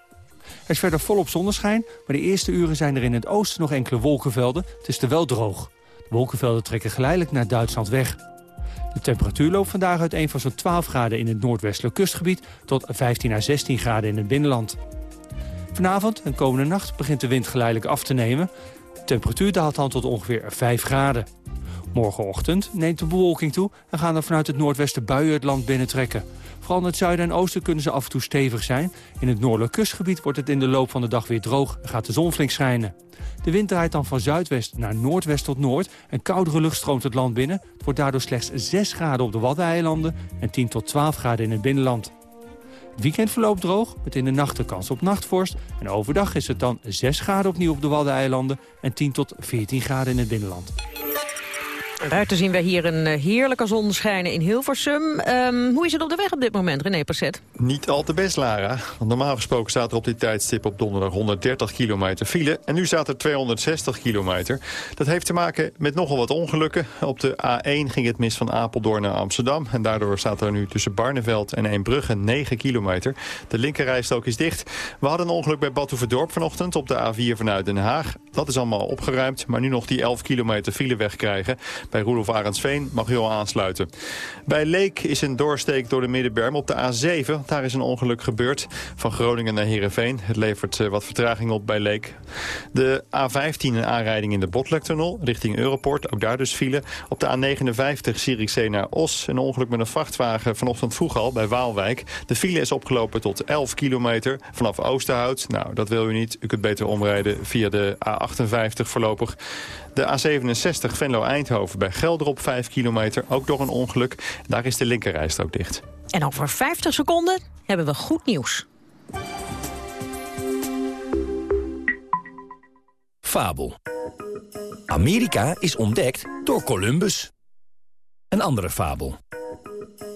Speaker 35: Er is verder volop zonneschijn, maar de eerste uren zijn er in het oosten nog enkele wolkenvelden. Het is er wel droog. Wolkenvelden trekken geleidelijk naar Duitsland weg. De temperatuur loopt vandaag uit een van zo'n 12 graden in het noordwestelijk kustgebied... tot 15 à 16 graden in het binnenland. Vanavond en komende nacht begint de wind geleidelijk af te nemen. De temperatuur daalt dan tot ongeveer 5 graden. Morgenochtend neemt de bewolking toe en gaan er vanuit het noordwesten buien het land binnentrekken. Vooral in het zuiden en oosten kunnen ze af en toe stevig zijn. In het noordelijk kustgebied wordt het in de loop van de dag weer droog en gaat de zon flink schijnen. De wind draait dan van zuidwest naar noordwest tot noord en koudere lucht stroomt het land binnen. Het wordt daardoor slechts 6 graden op de Waddeneilanden en 10 tot 12 graden in het binnenland. Het weekend verloopt droog, met in de nacht de kans op nachtvorst. En overdag is het dan 6 graden opnieuw op de Waddeneilanden en 10 tot 14 graden in het binnenland.
Speaker 3: Buiten zien we hier een eh, heerlijke zon schijnen in Hilversum. Ehm, hoe is het op de weg op dit moment, René Passet?
Speaker 9: Niet al te best, Lara. Want normaal gesproken staat er op dit tijdstip op donderdag 130 kilometer file. En nu staat er 260 kilometer. Dat heeft te maken met nogal wat ongelukken. Op de A1 ging het mis van Apeldoorn naar Amsterdam. En daardoor staat er nu tussen Barneveld en Eembrugge 9 kilometer. De linkerrijstrook is dicht. We hadden een ongeluk bij Badhoevedorp vanochtend op de A4 vanuit Den Haag. Dat is allemaal opgeruimd, maar nu nog die 11 kilometer file wegkrijgen. Bij Roelof Arendsveen mag u aansluiten. Bij Leek is een doorsteek door de Middenberm op de A7. Daar is een ongeluk gebeurd van Groningen naar Heerenveen. Het levert eh, wat vertraging op bij Leek. De A15 een aanrijding in de Botlektunnel richting Europort. Ook daar dus file. Op de A59 Zierikzee naar Os. Een ongeluk met een vrachtwagen vanochtend vroeg al bij Waalwijk. De file is opgelopen tot 11 kilometer vanaf Oosterhout. Nou, dat wil u niet. U kunt beter omrijden via de A58 voorlopig. De A67 Venlo-Eindhoven bij Gelderop 5 kilometer. Ook door een ongeluk. Daar is de linkerrijstrook dicht.
Speaker 3: En over 50 seconden hebben we goed nieuws.
Speaker 36: Fabel. Amerika is ontdekt door Columbus. Een andere fabel.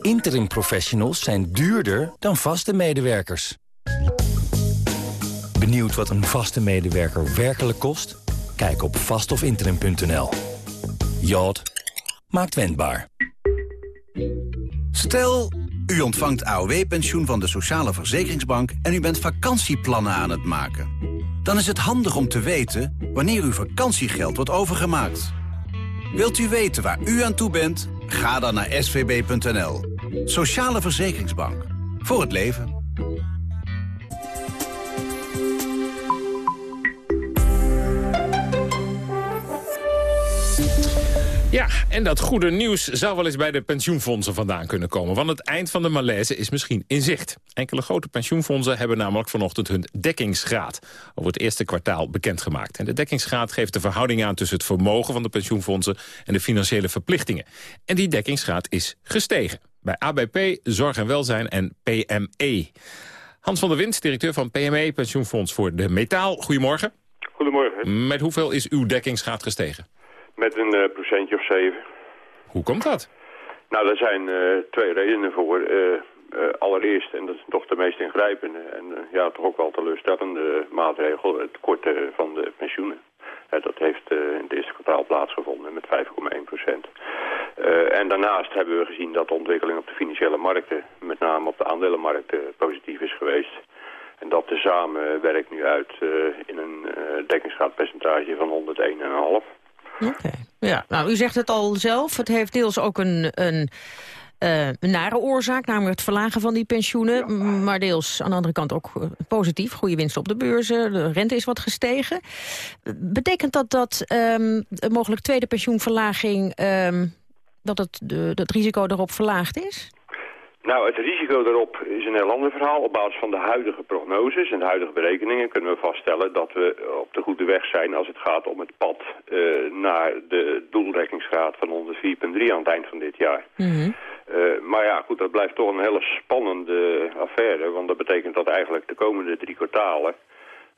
Speaker 36: Interim professionals zijn duurder dan vaste medewerkers. Benieuwd wat een vaste medewerker werkelijk kost? Kijk op vastofinterim.nl. Jod maakt wendbaar.
Speaker 33: Stel, u ontvangt AOW-pensioen van de Sociale Verzekeringsbank... en u bent vakantieplannen aan het maken. Dan is het handig om te weten wanneer uw vakantiegeld wordt overgemaakt. Wilt u weten waar u aan toe bent? Ga dan naar svb.nl. Sociale Verzekeringsbank. Voor het leven.
Speaker 2: Ja, en dat goede nieuws zou wel eens bij de pensioenfondsen vandaan kunnen komen. Want het eind van de malaise is misschien in zicht. Enkele grote pensioenfondsen hebben namelijk vanochtend hun dekkingsgraad over het eerste kwartaal bekendgemaakt. En de dekkingsgraad geeft de verhouding aan tussen het vermogen van de pensioenfondsen en de financiële verplichtingen. En die dekkingsgraad is gestegen. Bij ABP, Zorg en Welzijn en PME. Hans van der Wind, directeur van PME, pensioenfonds voor de metaal. Goedemorgen.
Speaker 37: Goedemorgen.
Speaker 2: Met hoeveel is uw dekkingsgraad gestegen?
Speaker 37: Met een uh, procentje of zeven.
Speaker 2: Hoe komt dat?
Speaker 37: Nou, daar zijn uh, twee redenen voor. Uh, allereerst, en dat is toch de meest ingrijpende en ja, toch ook wel teleurstellende maatregel, het korten van de pensioenen. dat heeft in het eerste kwartaal plaatsgevonden met 5,1 procent. en daarnaast hebben we gezien dat de ontwikkeling op de financiële markten, met name op de aandelenmarkten, positief is geweest. En dat tezamen werkt nu uit in een dekkingsgraadpercentage van 101,5.
Speaker 3: Oké. Ja, nou, u zegt het al zelf. Het heeft deels ook een, een, uh, een nare oorzaak, namelijk het verlagen van die pensioenen. Maar deels aan de andere kant ook uh, positief. Goede winst op de beurzen, de rente is wat gestegen. Betekent dat dat um, een mogelijk tweede pensioenverlaging... Um, dat het, de, het risico erop verlaagd is?
Speaker 37: Nou, het risico daarop is een heel ander verhaal. Op basis van de huidige prognoses en de huidige berekeningen kunnen we vaststellen dat we op de goede weg zijn als het gaat om het pad uh, naar de doelrekkingsgraad van 104,3 aan het eind van dit jaar. Mm -hmm. uh, maar ja, goed, dat blijft toch een hele spannende affaire, want dat betekent dat eigenlijk de komende drie kwartalen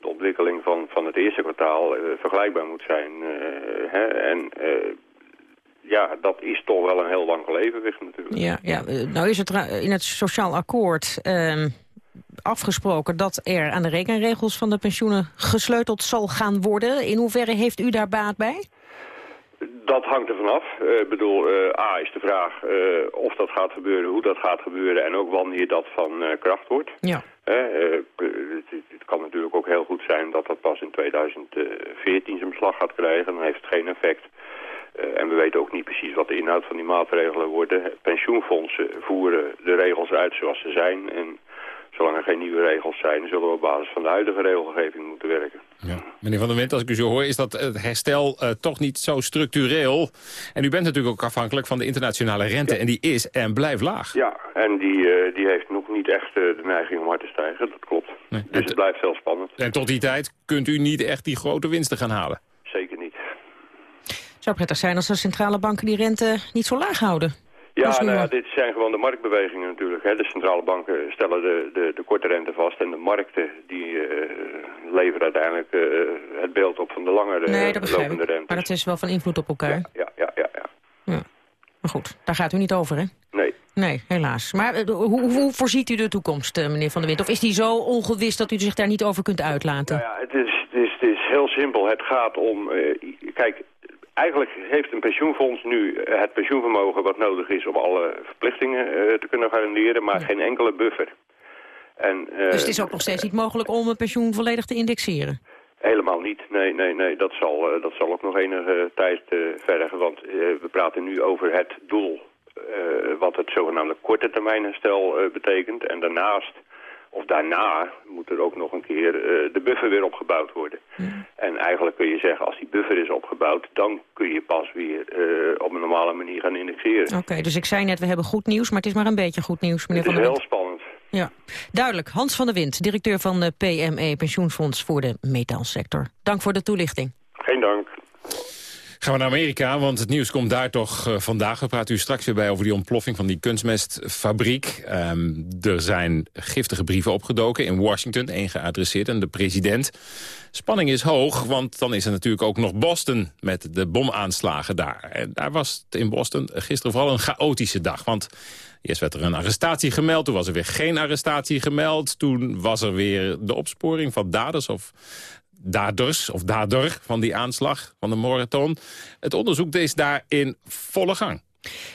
Speaker 37: de ontwikkeling van, van het eerste kwartaal uh, vergelijkbaar moet zijn. Hè? En ja, dat is toch wel een heel lang evenwicht natuurlijk.
Speaker 3: Ja, ja, nou is het in het sociaal akkoord uh, afgesproken dat er aan de rekenregels van de pensioenen gesleuteld zal gaan worden. In hoeverre heeft u daar baat bij?
Speaker 37: Dat hangt er vanaf. Ik uh, bedoel, uh, A is de vraag uh, of dat gaat gebeuren, hoe dat gaat gebeuren en ook wanneer dat van kracht wordt.
Speaker 3: Ja.
Speaker 37: Het, het, kan natuurlijk ook heel goed zijn dat dat pas in 2014 zijn beslag gaat krijgen. Dan heeft het geen effect. Uh, en we weten ook niet precies wat de inhoud van die maatregelen worden. Pensioenfondsen voeren de regels uit zoals ze zijn. En zolang er geen nieuwe regels zijn, zullen we op basis van de huidige regelgeving moeten werken.
Speaker 2: Ja. Meneer Van der Wind, als ik u zo hoor, is dat het herstel uh, toch niet zo structureel. En u bent natuurlijk ook afhankelijk van de internationale rente. Ja. En die is en blijft laag.
Speaker 37: Ja, en die, uh, die heeft nog niet echt de neiging om hard te stijgen. Dat klopt. Nee. Dus het blijft heel spannend.
Speaker 2: En tot die tijd kunt u niet echt die grote winsten gaan halen?
Speaker 3: Zou prettig zijn als de centrale banken die rente niet zo laag houden.
Speaker 37: Ja, nou ja, dit zijn gewoon de marktbewegingen natuurlijk. Hè. De centrale banken stellen de, de, de korte rente vast en de markten die uh, leveren uiteindelijk uh, het beeld op van de langere
Speaker 3: nee, dat
Speaker 37: lopende
Speaker 3: ik.
Speaker 37: rente.
Speaker 3: Maar dat is wel van invloed op elkaar.
Speaker 37: Ja, ja, ja. ja, ja.
Speaker 3: Maar goed, daar gaat u niet over, hè?
Speaker 37: Nee.
Speaker 3: Nee, helaas. Maar eh, hoe, hoe voorziet u de toekomst, eh, meneer Van der Wind? Of is die zo ongewis dat u zich daar niet over kunt uitlaten?
Speaker 37: Nou ja, het is, het is, het is heel simpel. Het gaat om... eh, kijk, eigenlijk heeft een pensioenfonds nu het pensioenvermogen wat nodig is... om alle verplichtingen eh, te kunnen garanderen, maar geen enkele buffer. En, eh,
Speaker 3: dus het is ook nog steeds niet mogelijk om een pensioen volledig te indexeren?
Speaker 37: Helemaal niet. Nee, nee, nee. Dat zal, eh, dat zal ook nog enige tijd eh, vergen. Want eh, we praten nu over het doel. eh, wat het zogenaamde korte termijn herstel eh, betekent. En daarnaast, of daarna, moet er ook nog een keer eh, de buffer weer opgebouwd worden. En eigenlijk kun je zeggen, als die buffer is opgebouwd... dan kun je pas weer eh, op een normale manier gaan indexeren.
Speaker 3: Oké, dus ik zei net, we hebben goed nieuws, maar het is maar een beetje goed nieuws, meneer
Speaker 37: Het
Speaker 3: Van
Speaker 37: is
Speaker 3: der
Speaker 37: heel
Speaker 3: Wind.
Speaker 37: spannend.
Speaker 3: Ja, duidelijk. Hans van der Wind, directeur van de PME, Pensioenfonds voor de metaalsector. Dank voor de toelichting.
Speaker 2: Gaan we naar Amerika, want het nieuws komt daar toch eh, vandaag. We praten u straks weer bij over die ontploffing van die kunstmestfabriek. Ehm, er zijn giftige brieven opgedoken in Washington, één geadresseerd aan de president. Spanning is hoog, want dan is er natuurlijk ook nog Boston met de bomaanslagen daar. En daar was het in Boston gisteren vooral een chaotische dag, want... Eerst werd er een arrestatie gemeld, toen was er weer geen arrestatie gemeld. Toen was er weer de opsporing van daders of daders of dader van die aanslag van de marathon. Het onderzoek is daar in volle gang.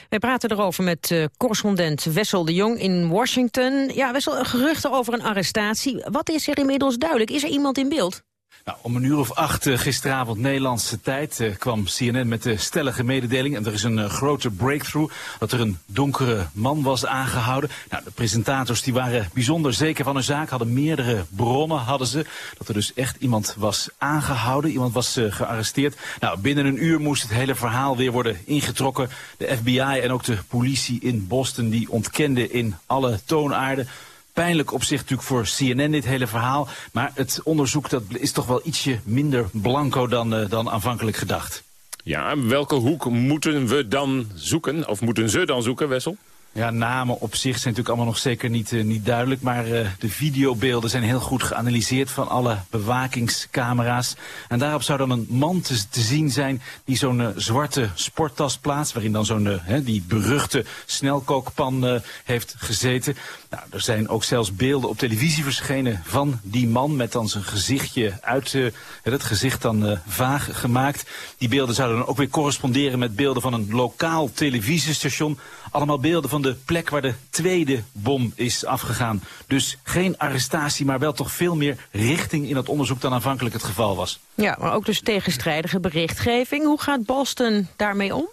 Speaker 3: Wij praten erover met eh, correspondent Wessel de Jong in Washington. Ja, Wessel, geruchten over een arrestatie. Wat is er inmiddels duidelijk? Is er iemand in beeld?
Speaker 4: Nou, om een uur of acht eh, gisteravond Nederlandse tijd eh, kwam CNN met de stellige mededeling. En er is een eh, grote breakthrough dat er een donkere man was aangehouden. Nou, de presentators die waren bijzonder zeker van hun zaak. Hadden meerdere bronnen hadden ze. Dat er dus echt iemand was aangehouden. Iemand was gearresteerd. Nou, binnen een uur moest het hele verhaal weer worden ingetrokken. De FBI en ook de politie in Boston die ontkenden in alle toonaarden. Pijnlijk op zich natuurlijk voor CNN dit hele verhaal. Maar het onderzoek dat is toch wel ietsje minder blanco dan, eh, dan aanvankelijk gedacht.
Speaker 2: Ja, welke hoek moeten we dan zoeken? Of moeten ze dan zoeken, Wessel?
Speaker 4: Ja, namen op zich zijn natuurlijk allemaal nog zeker niet, eh, niet duidelijk. Maar eh, de videobeelden zijn heel goed geanalyseerd van alle bewakingscamera's. En daarop zou dan een man te, zien zijn die zo'n eh, zwarte sporttas plaatst. Waarin dan zo'n die beruchte snelkookpan heeft gezeten. Nou, er zijn ook zelfs beelden op televisie verschenen van die man. Met dan zijn gezichtje uit, het gezicht dan vaag gemaakt. Die beelden zouden dan ook weer corresponderen met beelden van een lokaal televisiestation. Allemaal beelden van de plek waar de tweede bom is afgegaan. Dus geen arrestatie, maar wel toch veel meer richting in het onderzoek dan aanvankelijk het geval was.
Speaker 3: Ja, maar ook dus tegenstrijdige berichtgeving. Hoe gaat Boston daarmee om?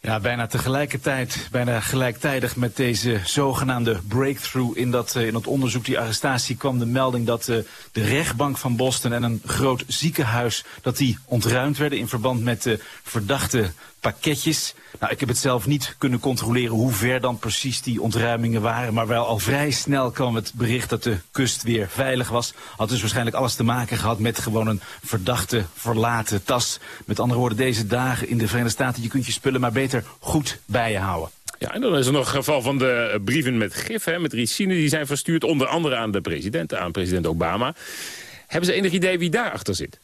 Speaker 4: Ja, bijna tegelijkertijd, bijna gelijktijdig met deze zogenaamde breakthrough in dat, eh, in dat onderzoek, die arrestatie, kwam de melding dat eh, de rechtbank van Boston en een groot ziekenhuis, dat die ontruimd werden in verband met de verdachte pakketjes. Nou, ik heb het zelf niet kunnen controleren hoe ver dan precies die ontruimingen waren. Maar wel al vrij snel kwam het bericht dat de kust weer veilig was. Had dus waarschijnlijk alles te maken gehad met gewoon een verdachte verlaten tas. Met andere woorden, deze dagen in de Verenigde Staten, je kunt je spullen maar beter goed bij je houden.
Speaker 2: Ja, en dan is er nog het geval van de brieven met gif, hè, met ricine. Die zijn verstuurd onder andere aan de president, aan president Obama. Hebben ze enig idee wie daarachter zit?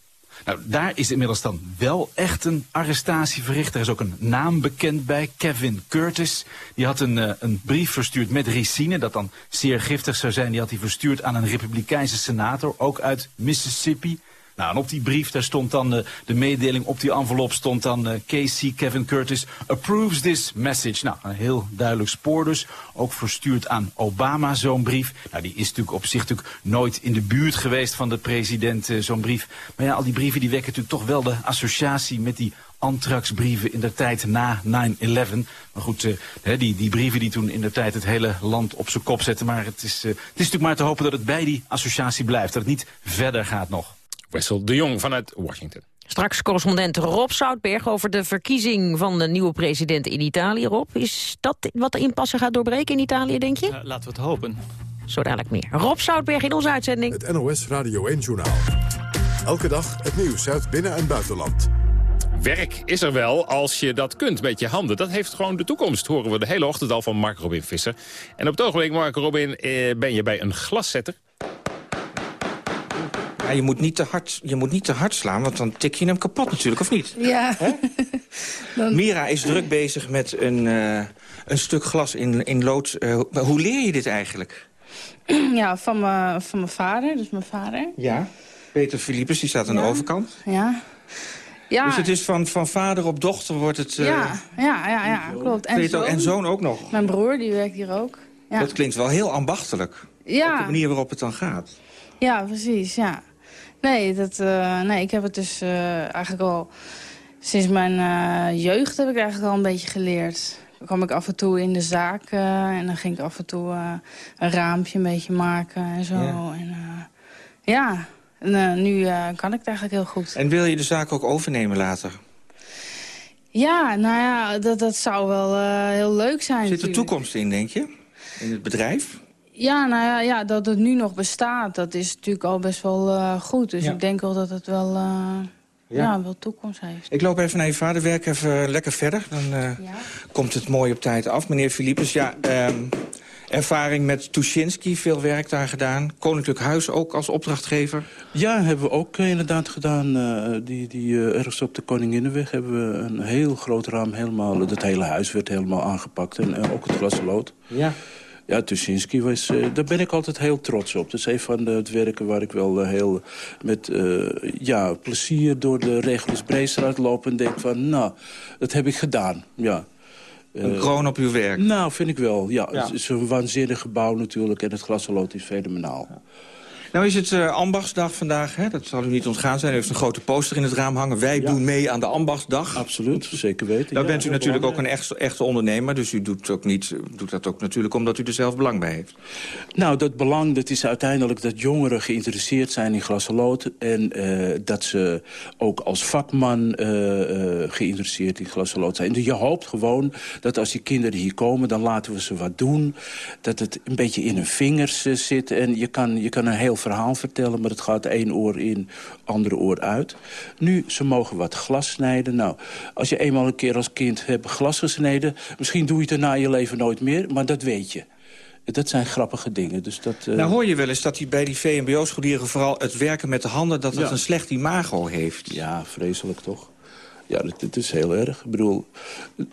Speaker 4: Nou, daar is inmiddels dan wel echt een arrestatie verricht. Er is ook een naam bekend bij, Kevin Curtis. Die had een, uh, een brief verstuurd met ricine, dat dan zeer giftig zou zijn. Die had hij verstuurd aan een republikeinse senator, ook uit Mississippi. Nou, en op die brief, daar stond dan uh, de mededeling, op die envelop stond dan uh, Casey Kevin Curtis approves this message. Nou, een heel duidelijk spoor dus. Ook verstuurd aan Obama zo'n brief. Nou, die is natuurlijk op zich natuurlijk nooit in de buurt geweest van de president, uh, zo'n brief. Maar ja, al die brieven die wekken natuurlijk toch wel de associatie met die antraxbrieven in de tijd na 9-11. Maar goed, die, die brieven die toen in de tijd het hele land op zijn kop zetten. Maar het is, het is natuurlijk maar te hopen dat het bij die associatie blijft. Dat het niet verder gaat nog.
Speaker 2: Wessel de Jong vanuit Washington.
Speaker 3: Straks correspondent Rob Zoutberg over de verkiezing van de nieuwe president in Italië. Rob, is dat wat de impasse gaat doorbreken in Italië, denk je?
Speaker 35: Uh, laten we het hopen.
Speaker 3: Zo dadelijk meer. Rob Zoutberg in onze uitzending.
Speaker 1: Het NOS Radio 1-journaal. Elke dag het nieuws uit binnen- en buitenland.
Speaker 2: Werk is er wel als je dat kunt met je handen. Dat heeft gewoon de toekomst, horen we de hele ochtend al van Mark Robin Visser. En op het ogenblik, Mark Robin, eh, ben je bij een glaszetter.
Speaker 28: Ja, je, moet niet te hard, je moet niet te hard slaan, want dan tik je hem kapot natuurlijk, of niet?
Speaker 38: Ja. *laughs*
Speaker 28: Dan... Mira is druk bezig met een, uh, een stuk glas in, in lood. Uh, hoe leer je dit eigenlijk? *clears throat*
Speaker 38: Ja, van mijn van vader, dus mijn vader.
Speaker 28: Ja, Peter Philippus, die staat aan
Speaker 38: ja.
Speaker 28: de overkant.
Speaker 38: Ja. Ja.
Speaker 28: Dus het is van, van vader op dochter wordt het... Uh,
Speaker 38: ja, ja, ja, ja, klopt.
Speaker 28: En zoon, en zoon ook nog.
Speaker 38: Mijn broer, die werkt hier ook. Ja.
Speaker 28: Dat klinkt wel heel ambachtelijk.
Speaker 38: Ja.
Speaker 28: Op de manier waarop het dan gaat.
Speaker 38: Ja, precies, ja. Nee, dat, uh, nee ik heb het dus uh, eigenlijk al... Sinds mijn uh, jeugd heb ik eigenlijk al een beetje geleerd. Dan kwam ik af en toe in de zaak en dan ging ik af en toe een raampje een beetje maken en zo. Ja. En, ja, en nu kan ik het eigenlijk heel goed.
Speaker 28: En wil je de zaak ook overnemen later?
Speaker 38: Ja, nou ja, dat, dat zou wel heel leuk zijn.
Speaker 28: Zit er toekomst in, denk je? In het bedrijf?
Speaker 38: Ja, nou ja, ja, dat het nu nog bestaat, dat is natuurlijk al best wel uh, goed. Dus ja. ik denk wel dat het wel, uh, ja. ja. wel toekomst heeft.
Speaker 28: Ik loop even naar je vader, werk even lekker verder. Dan uh, komt het mooi op tijd af. Meneer Philippus, ja, um, ervaring met Tuschinski, veel werk daar gedaan. Koninklijk Huis ook als opdrachtgever.
Speaker 29: Ja, hebben we ook inderdaad gedaan. Uh, die, die, uh, ergens op de Koninginnenweg hebben we een heel groot raam. Helemaal, het hele huis werd helemaal aangepakt. En uh, ook het glaslood.
Speaker 28: Ja.
Speaker 29: Ja, Tuschinski was, uh, daar ben ik altijd heel trots op. Dat is een van de, het werken waar ik wel uh, heel met uh, ja, plezier door de Regulus Breestraat loop... en denk van, nou, dat heb ik gedaan, ja.
Speaker 28: Een kroon op uw werk?
Speaker 29: Nou, vind ik wel, ja. ja. Het is een waanzinnig gebouw natuurlijk en het glaslood is fenomenaal. Ja.
Speaker 28: Nou is het uh, ambachtsdag vandaag, hè? dat zal u niet ontgaan zijn. U heeft een grote poster in het raam hangen. Wij ja. doen mee aan de ambachtsdag.
Speaker 29: Absoluut, zeker weten.
Speaker 28: Dan ja, bent u natuurlijk ook een echt, echte ondernemer. Dus u doet, ook niet, doet dat ook natuurlijk omdat u er zelf belang bij heeft.
Speaker 29: Nou, dat belang dat is uiteindelijk dat jongeren geïnteresseerd zijn in glaslood. En uh, dat ze ook als vakman uh, geïnteresseerd in glaslood zijn. Dus je hoopt gewoon dat als die kinderen hier komen, dan laten we ze wat doen. Dat het een beetje in hun vingers zit. En je kan, je kan een heel verhaal vertellen, maar het gaat één oor in, andere oor uit. Nu, ze mogen wat glas snijden. Nou, als je eenmaal een keer als kind hebt glas gesneden... misschien doe je het er na je leven nooit meer, maar dat weet je. Dat zijn grappige dingen. Dus dat, uh...
Speaker 28: Nou hoor je wel eens dat die bij die VMBO-scholieren... vooral het werken met de handen, dat dat ja. een slecht imago heeft.
Speaker 29: Ja, vreselijk toch. Ja, het, is heel erg. Ik bedoel,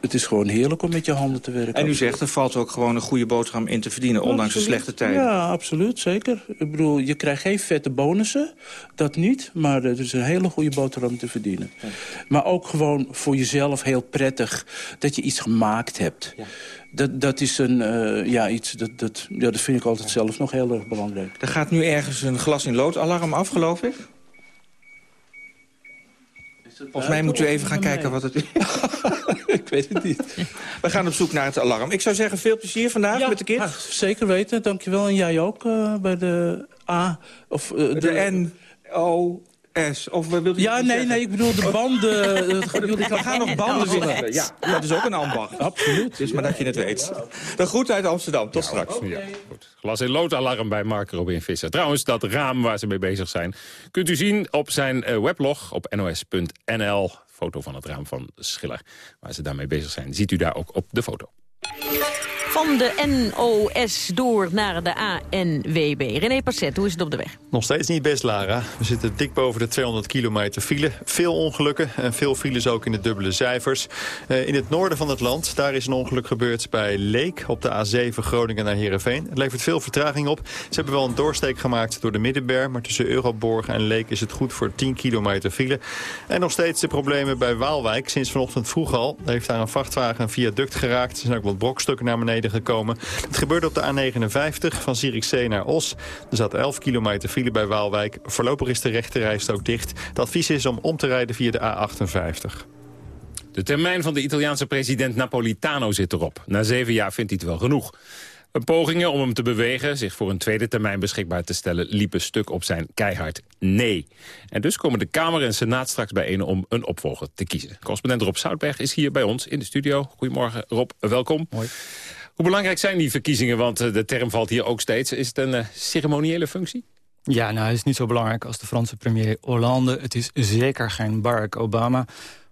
Speaker 29: het is gewoon heerlijk om met je handen te werken.
Speaker 28: En u zegt, er valt ook gewoon een goede boterham in te verdienen... ondanks
Speaker 29: absoluut.
Speaker 28: de slechte tijden.
Speaker 29: Ja, absoluut, zeker. Ik bedoel, je krijgt geen vette bonussen, dat niet. Maar het is een hele goede boterham te verdienen. Ja. Maar ook gewoon voor jezelf heel prettig dat je iets gemaakt hebt. Ja. Dat, dat is een, uh, ja, iets, dat, dat, ja, dat vind ik altijd zelf nog heel erg belangrijk.
Speaker 28: Er gaat nu ergens een glas in lood alarm af, geloof ik? Volgens mij moet u even gaan kijken wat het is. *laughs*
Speaker 29: ik weet het niet.
Speaker 28: We gaan op zoek naar het alarm. Ik zou zeggen, veel plezier vandaag
Speaker 29: ja,
Speaker 28: met de kids.
Speaker 29: Ah, zeker weten, dankjewel. En jij ook uh, bij de A. Of, uh,
Speaker 28: de, de N, O, S. Of u
Speaker 29: ja, nee,
Speaker 28: zeggen?
Speaker 29: nee, ik bedoel de banden. *laughs*
Speaker 28: We gaan nog banden zitten. Ja, dat is ook een ambacht.
Speaker 29: Absoluut.
Speaker 28: Dus maar dat je het weet. De groet uit Amsterdam. Tot straks.
Speaker 2: Ja, goed. Glas- en loodalarm bij Mark Robin Visser. Trouwens, dat raam waar ze mee bezig zijn... kunt u zien op zijn uh, weblog op nos.nl. Foto van het raam van Schiller. Waar ze daarmee bezig zijn, ziet u daar ook op de foto.
Speaker 3: Van de NOS door naar de ANWB. René Passet, hoe is het op de weg?
Speaker 9: Nog steeds niet best, Lara. We zitten dik boven de 200 kilometer file. Veel ongelukken en veel files ook in de dubbele cijfers. Uh, in het noorden van het land, daar is een ongeluk gebeurd bij Leek... op de A7 Groningen naar Heerenveen. Het levert veel vertraging op. Ze hebben wel een doorsteek gemaakt door de Middenberg... maar tussen Euroborg en Leek is het goed voor 10 kilometer file. En nog steeds de problemen bij Waalwijk. Sinds vanochtend vroeg al heeft daar een vrachtwagen een viaduct geraakt. Er zijn ook wat brokstukken naar beneden gekomen. Het gebeurde op de A59 van Zierikzee naar Os. Er zat 11 kilometer file bij Waalwijk. Voorlopig is de rechterrijst ook dicht. Het advies is om om te rijden via de A58.
Speaker 2: De termijn van de Italiaanse president Napolitano zit erop. Na zeven jaar vindt hij het wel genoeg. Een pogingen om hem te bewegen zich voor een tweede termijn beschikbaar te stellen... liepen stuk op zijn keihard nee. En dus komen de Kamer en Senaat straks bijeen om een opvolger te kiezen. Correspondent Rob Zoutberg is hier bij ons in de studio. Goedemorgen Rob, welkom.
Speaker 39: Mooi.
Speaker 2: Hoe belangrijk zijn die verkiezingen? Want de term valt hier ook steeds. Is het een uh, ceremoniële functie?
Speaker 39: Ja, nou, het is niet zo belangrijk als de Franse premier Hollande. Het is zeker geen Barack Obama.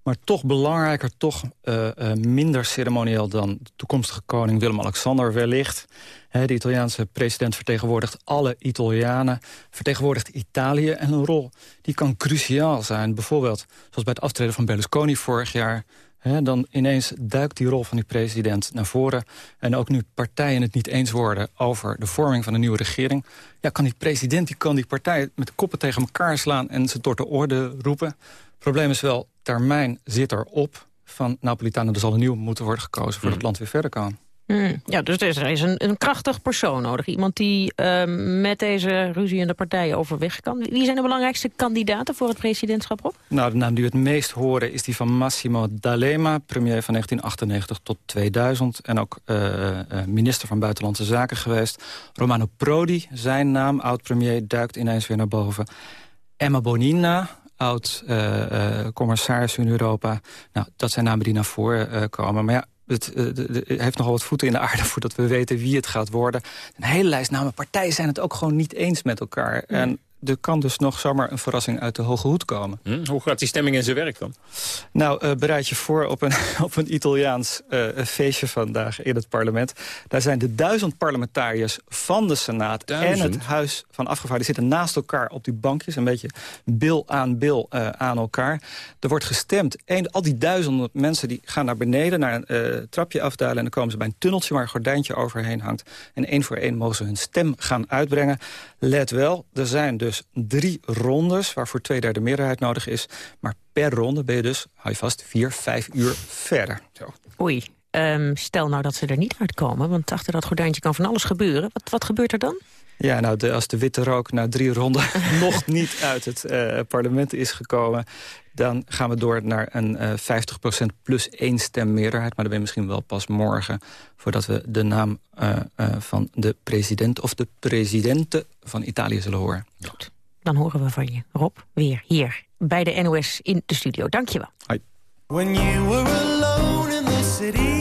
Speaker 39: Maar
Speaker 40: toch belangrijker, toch uh, minder ceremonieel dan de toekomstige koning Willem-Alexander wellicht. de Italiaanse president vertegenwoordigt alle Italianen, vertegenwoordigt Italië en een rol die kan cruciaal zijn. Bijvoorbeeld, zoals bij het aftreden van Berlusconi vorig jaar dan ineens duikt die rol van die president naar voren. En ook nu partijen het niet eens worden over de vorming van een nieuwe regering... Ja, kan die president die kan die partij met de koppen tegen elkaar slaan... en ze door de orde roepen. Het probleem is wel, termijn zit erop van Napolitano. Er zal een nieuw moeten worden gekozen voor mm. het land weer verder kan.
Speaker 3: Hmm. Ja, dus er is een, een krachtig persoon nodig. Iemand die uh, met deze ruzie in de partijen overweg kan. Wie zijn de belangrijkste kandidaten voor het presidentschap op?
Speaker 40: Nou, de naam die we het meest horen is die van Massimo D'Alema... premier van 1998 tot 2000. En ook uh, minister van Buitenlandse Zaken geweest. Romano Prodi, zijn naam, oud-premier, duikt ineens weer naar boven. Emma Bonina, oud-commissaris in Europa. Nou, dat zijn namen die naar voren komen. Maar ja, het, uh, heeft nogal wat voeten in de aarde voordat we weten wie het gaat worden. Een hele lijst namen. Partijen zijn het ook gewoon niet eens met elkaar. En er kan dus nog zomaar een verrassing uit de hoge hoed komen.
Speaker 2: Hm? Hoe gaat die stemming in zijn werk dan?
Speaker 40: Nou, uh, bereid je voor op een, *laughs* op een Italiaans uh, feestje vandaag in het parlement. Daar zijn de duizend parlementariërs van de Senaat en het Huis van Afgevaardigden... zitten naast elkaar op die bankjes, een beetje bil aan bil uh, aan elkaar. Er wordt gestemd. Al die duizenden mensen die gaan naar beneden, naar een trapje afdalen... en dan komen ze bij een tunneltje waar een gordijntje overheen hangt. En één voor één mogen ze hun stem gaan uitbrengen. Let wel, er zijn dus drie rondes... waarvoor twee derde meerderheid nodig is. Maar per ronde ben je dus, hou je vast, vier, vijf uur verder. Zo.
Speaker 3: Oei, um, stel nou dat ze er niet uitkomen... want achter dat gordijntje kan van alles gebeuren. Wat, wat gebeurt er dan?
Speaker 40: Ja, nou, de, als de witte rook na drie ronden *laughs* nog niet uit het uh, parlement is gekomen... dan gaan we door naar een uh, eh, 50% plus één stem meerderheid. Maar dan ben je misschien wel pas morgen... voordat we de naam uh, van de president of de presidente van Italië zullen horen.
Speaker 3: Goed, dan horen we van je. Rob, weer hier bij de NOS in de studio. Dank je wel.
Speaker 40: Hoi.
Speaker 39: When you were alone in the city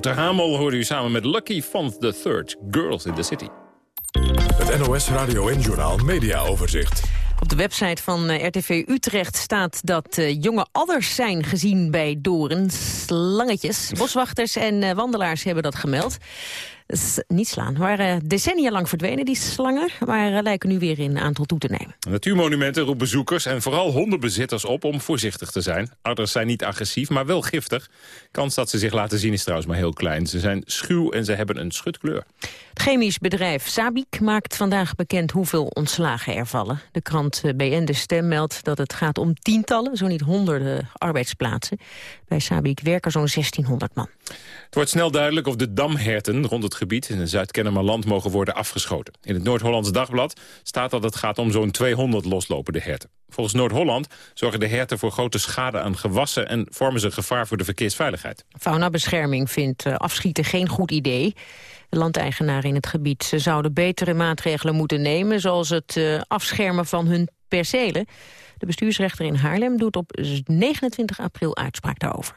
Speaker 2: Wouter Hamel hoorde u samen met Lucky van the Third, Girls in the City.
Speaker 41: Het NOS Radio en Journaal Media Overzicht.
Speaker 3: Op de website van eh, RTV Utrecht staat dat eh, jonge adders zijn gezien bij doren. Slangetjes. Boswachters en eh, wandelaars hebben dat gemeld. Niet slaan. Waren decennia lang verdwenen, die slangen. Maar eh, lijken nu weer in aantal toe te nemen.
Speaker 2: Natuurmonumenten roepen bezoekers en vooral hondenbezitters op om voorzichtig te zijn. Adders zijn niet agressief, maar wel giftig. Kans dat ze zich laten zien is trouwens maar heel klein. Ze zijn schuw en ze hebben een schutkleur.
Speaker 3: Het chemisch bedrijf Sabic maakt vandaag bekend hoeveel ontslagen er vallen. De krant eh, BN De Stem meldt dat het gaat om tientallen, zo niet honderden arbeidsplaatsen. Bij Sabic werken zo'n 1600 man.
Speaker 2: Het wordt snel duidelijk of de damherten rond het gebied in Zuid-Kennemerland mogen worden afgeschoten. In het Noord-Hollands Dagblad staat dat het gaat om zo'n 200 loslopende herten. Volgens Noord-Holland zorgen de herten voor grote schade aan gewassen en vormen ze gevaar voor de verkeersveiligheid.
Speaker 3: Faunabescherming vindt eh, afschieten geen goed idee. De landeigenaren in het gebied ze zouden betere maatregelen moeten nemen... zoals het eh, afschermen van hun percelen. De bestuursrechter in Haarlem doet op 29 april uitspraak daarover.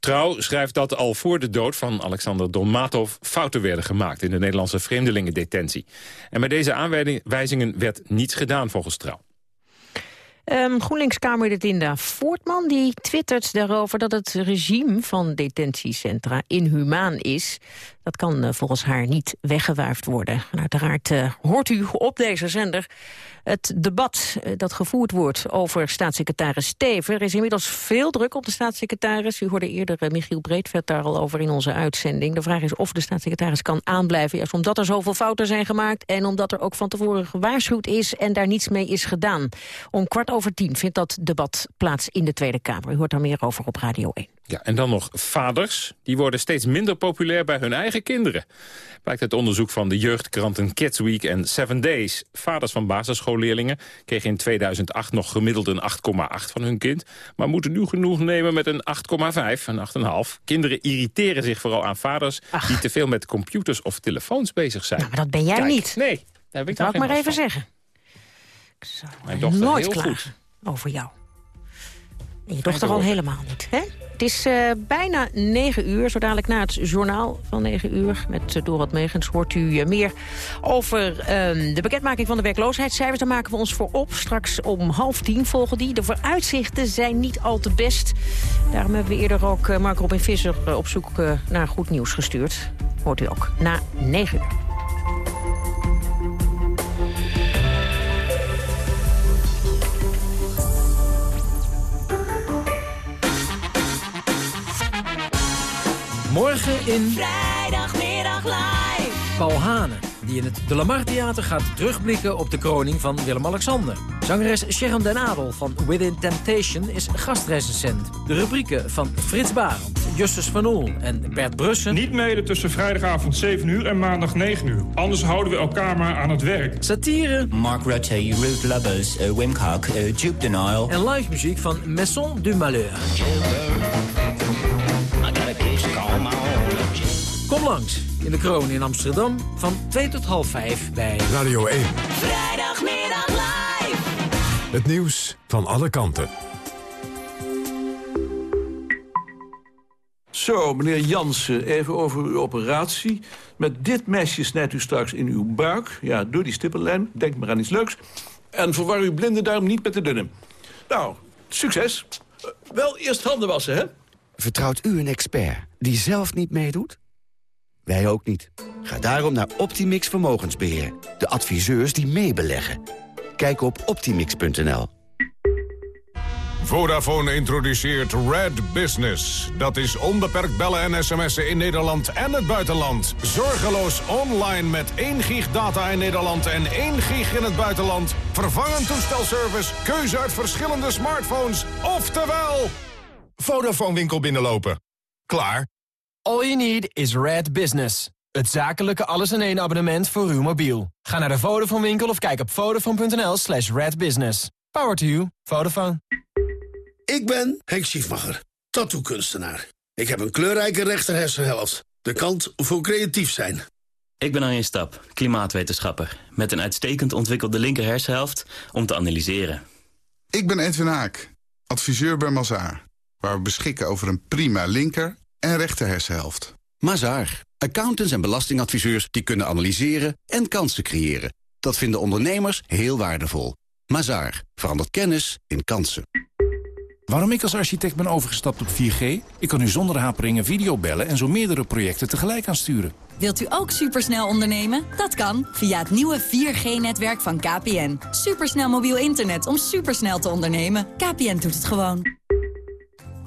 Speaker 2: Trouw schrijft dat al voor de dood van Alexander Dolmatov fouten werden gemaakt in de Nederlandse vreemdelingendetentie. En bij deze aanwijzingen werd niets gedaan volgens Trouw.
Speaker 3: Ehm GroenLinks-Kamerlid Linda Voortman die twittert daarover dat het regime van detentiecentra inhumaan is. Dat kan eh, volgens haar niet weggewuifd worden. En uiteraard eh, hoort u op deze zender het debat eh, dat gevoerd wordt over staatssecretaris Stever. Er is inmiddels veel druk op de staatssecretaris. U hoorde eerder Michiel Breedveld daar al over in onze uitzending. De vraag is of de staatssecretaris kan aanblijven. Juist omdat er zoveel fouten zijn gemaakt en omdat er ook van tevoren gewaarschuwd is en daar niets mee is gedaan. Om kwart over tien vindt dat debat plaats in de Tweede Kamer. U hoort daar meer over op Radio 1.
Speaker 2: Ja, en dan nog vaders. Die worden steeds minder populair bij hun eigen kinderen. Blijkt uit onderzoek van de jeugdkranten Kids Week en Seven Days. Vaders van basisschoolleerlingen kregen in 2008 nog gemiddeld een 8,8 van hun kind. Maar moeten nu genoeg nemen met een 8,5, een 8,5. Kinderen irriteren zich vooral aan vaders die te veel met computers of telefoons bezig zijn.
Speaker 3: Nou, maar dat ben jij
Speaker 2: Kijk,
Speaker 3: niet.
Speaker 2: Nee, daar heb ik
Speaker 3: Dat
Speaker 2: nou
Speaker 3: ik maar even
Speaker 2: van.
Speaker 3: zeggen. Ik zou
Speaker 2: Mijn dochter
Speaker 3: nooit
Speaker 2: heel
Speaker 3: klagen
Speaker 2: goed.
Speaker 3: over jou. En je dochter al helemaal niet, hè? Het is eh, bijna negen uur, zo dadelijk na het journaal van negen uur. Met uh, Dorot Megens hoort u eh, meer over ehm, de bekendmaking van de werkloosheidscijfers. Daar maken we ons voor op. Straks om half tien volgen die. De vooruitzichten zijn niet al te best. Daarom hebben we eerder ook Mark Robin Visser eh, op zoek eh, naar goed nieuws gestuurd. Hoort u ook na negen uur.
Speaker 38: Morgen in
Speaker 42: Vrijdagmiddag live.
Speaker 38: Paul Hane, die in het De Lamar Theater gaat terugblikken op de kroning van Willem-Alexander. Zangeres Sharon Den Adel van Within Temptation is gastrecensent. De rubrieken van Frits Barend, Justus van Oel en Bert Brussen...
Speaker 43: Niet mede tussen vrijdagavond 7 uur en maandag 9 uur. Anders houden we elkaar maar aan het werk.
Speaker 38: Satire.
Speaker 44: Mark Rutte, Ruth Lubbers, uh, Wim Kok, uh, Duke Denial.
Speaker 38: En live muziek van Maison du Malheur. Kom langs in de kroon in Amsterdam van 2 tot half 5 bij
Speaker 41: Radio 1.
Speaker 42: Vrijdagmiddag live.
Speaker 41: Het nieuws van alle kanten.
Speaker 45: Zo, meneer Jansen, even over uw operatie. Met dit mesje snijdt u straks in uw buik. Ja, door die stippenlijn. Denk maar aan iets leuks. En verwar uw blinde duim niet met de dunne. Nou, succes. Eh, wel eerst handen wassen, hè?
Speaker 12: Vertrouwt u een expert die zelf niet meedoet? Wij ook niet. Ga daarom naar Optimix Vermogensbeheer. De adviseurs die meebeleggen. Kijk op optimix.nl.
Speaker 1: Vodafone introduceert Red Business. Dat is onbeperkt bellen en sms'en in Nederland en het buitenland. Zorgeloos online met 1 gig data in Nederland en 1 gig in het buitenland. Vervangend toestelservice, keuze uit verschillende smartphones. Oftewel... Vodafone winkel binnenlopen. Klaar.
Speaker 14: All you need is Red Business. Het zakelijke alles-in-één abonnement voor uw mobiel. Ga naar de Vodafone winkel of kijk op vodafone.nl slash redbusiness. Power to you. Vodafone.
Speaker 46: Ik ben Henk Schiefmacher, tattoo-kunstenaar. Ik heb een kleurrijke rechterhersenhelft. De kant voor creatief zijn.
Speaker 47: Ik ben Arjen Stap, klimaatwetenschapper. Met een uitstekend ontwikkelde linkerhersenhelft om te analyseren.
Speaker 48: Ik ben Edwin Haak, adviseur bij Mazaar. Waar we beschikken over een prima linker- en rechterhersenhelft.
Speaker 12: Mazaar. Accountants en belastingadviseurs die kunnen analyseren en kansen creëren. Dat vinden ondernemers heel waardevol. Mazaar. Verandert kennis in kansen.
Speaker 49: Waarom ik als architect ben overgestapt op 4G? Ik kan nu zonder haperingen videobellen en zo meerdere projecten tegelijk aansturen.
Speaker 42: Wilt u ook supersnel ondernemen? Dat kan via het nieuwe 4G-netwerk van KPN. Supersnel mobiel internet om supersnel te ondernemen. KPN doet het gewoon.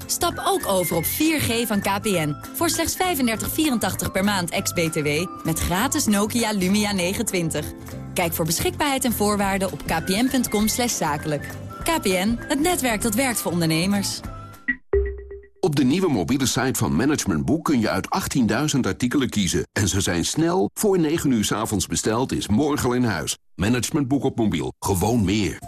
Speaker 42: Stap ook over op 4G van KPN. Voor slechts 35,84 per maand ex-BTW. Met gratis Nokia Lumia 920. Kijk voor beschikbaarheid en voorwaarden op kpn.com zakelijk. KPN, het netwerk dat werkt voor ondernemers.
Speaker 50: Op de nieuwe mobiele site van Management Boek kun je uit 18.000 artikelen kiezen. En ze zijn snel, voor 9 uur s avonds besteld, is morgen al in huis. Management Boek op mobiel, gewoon meer.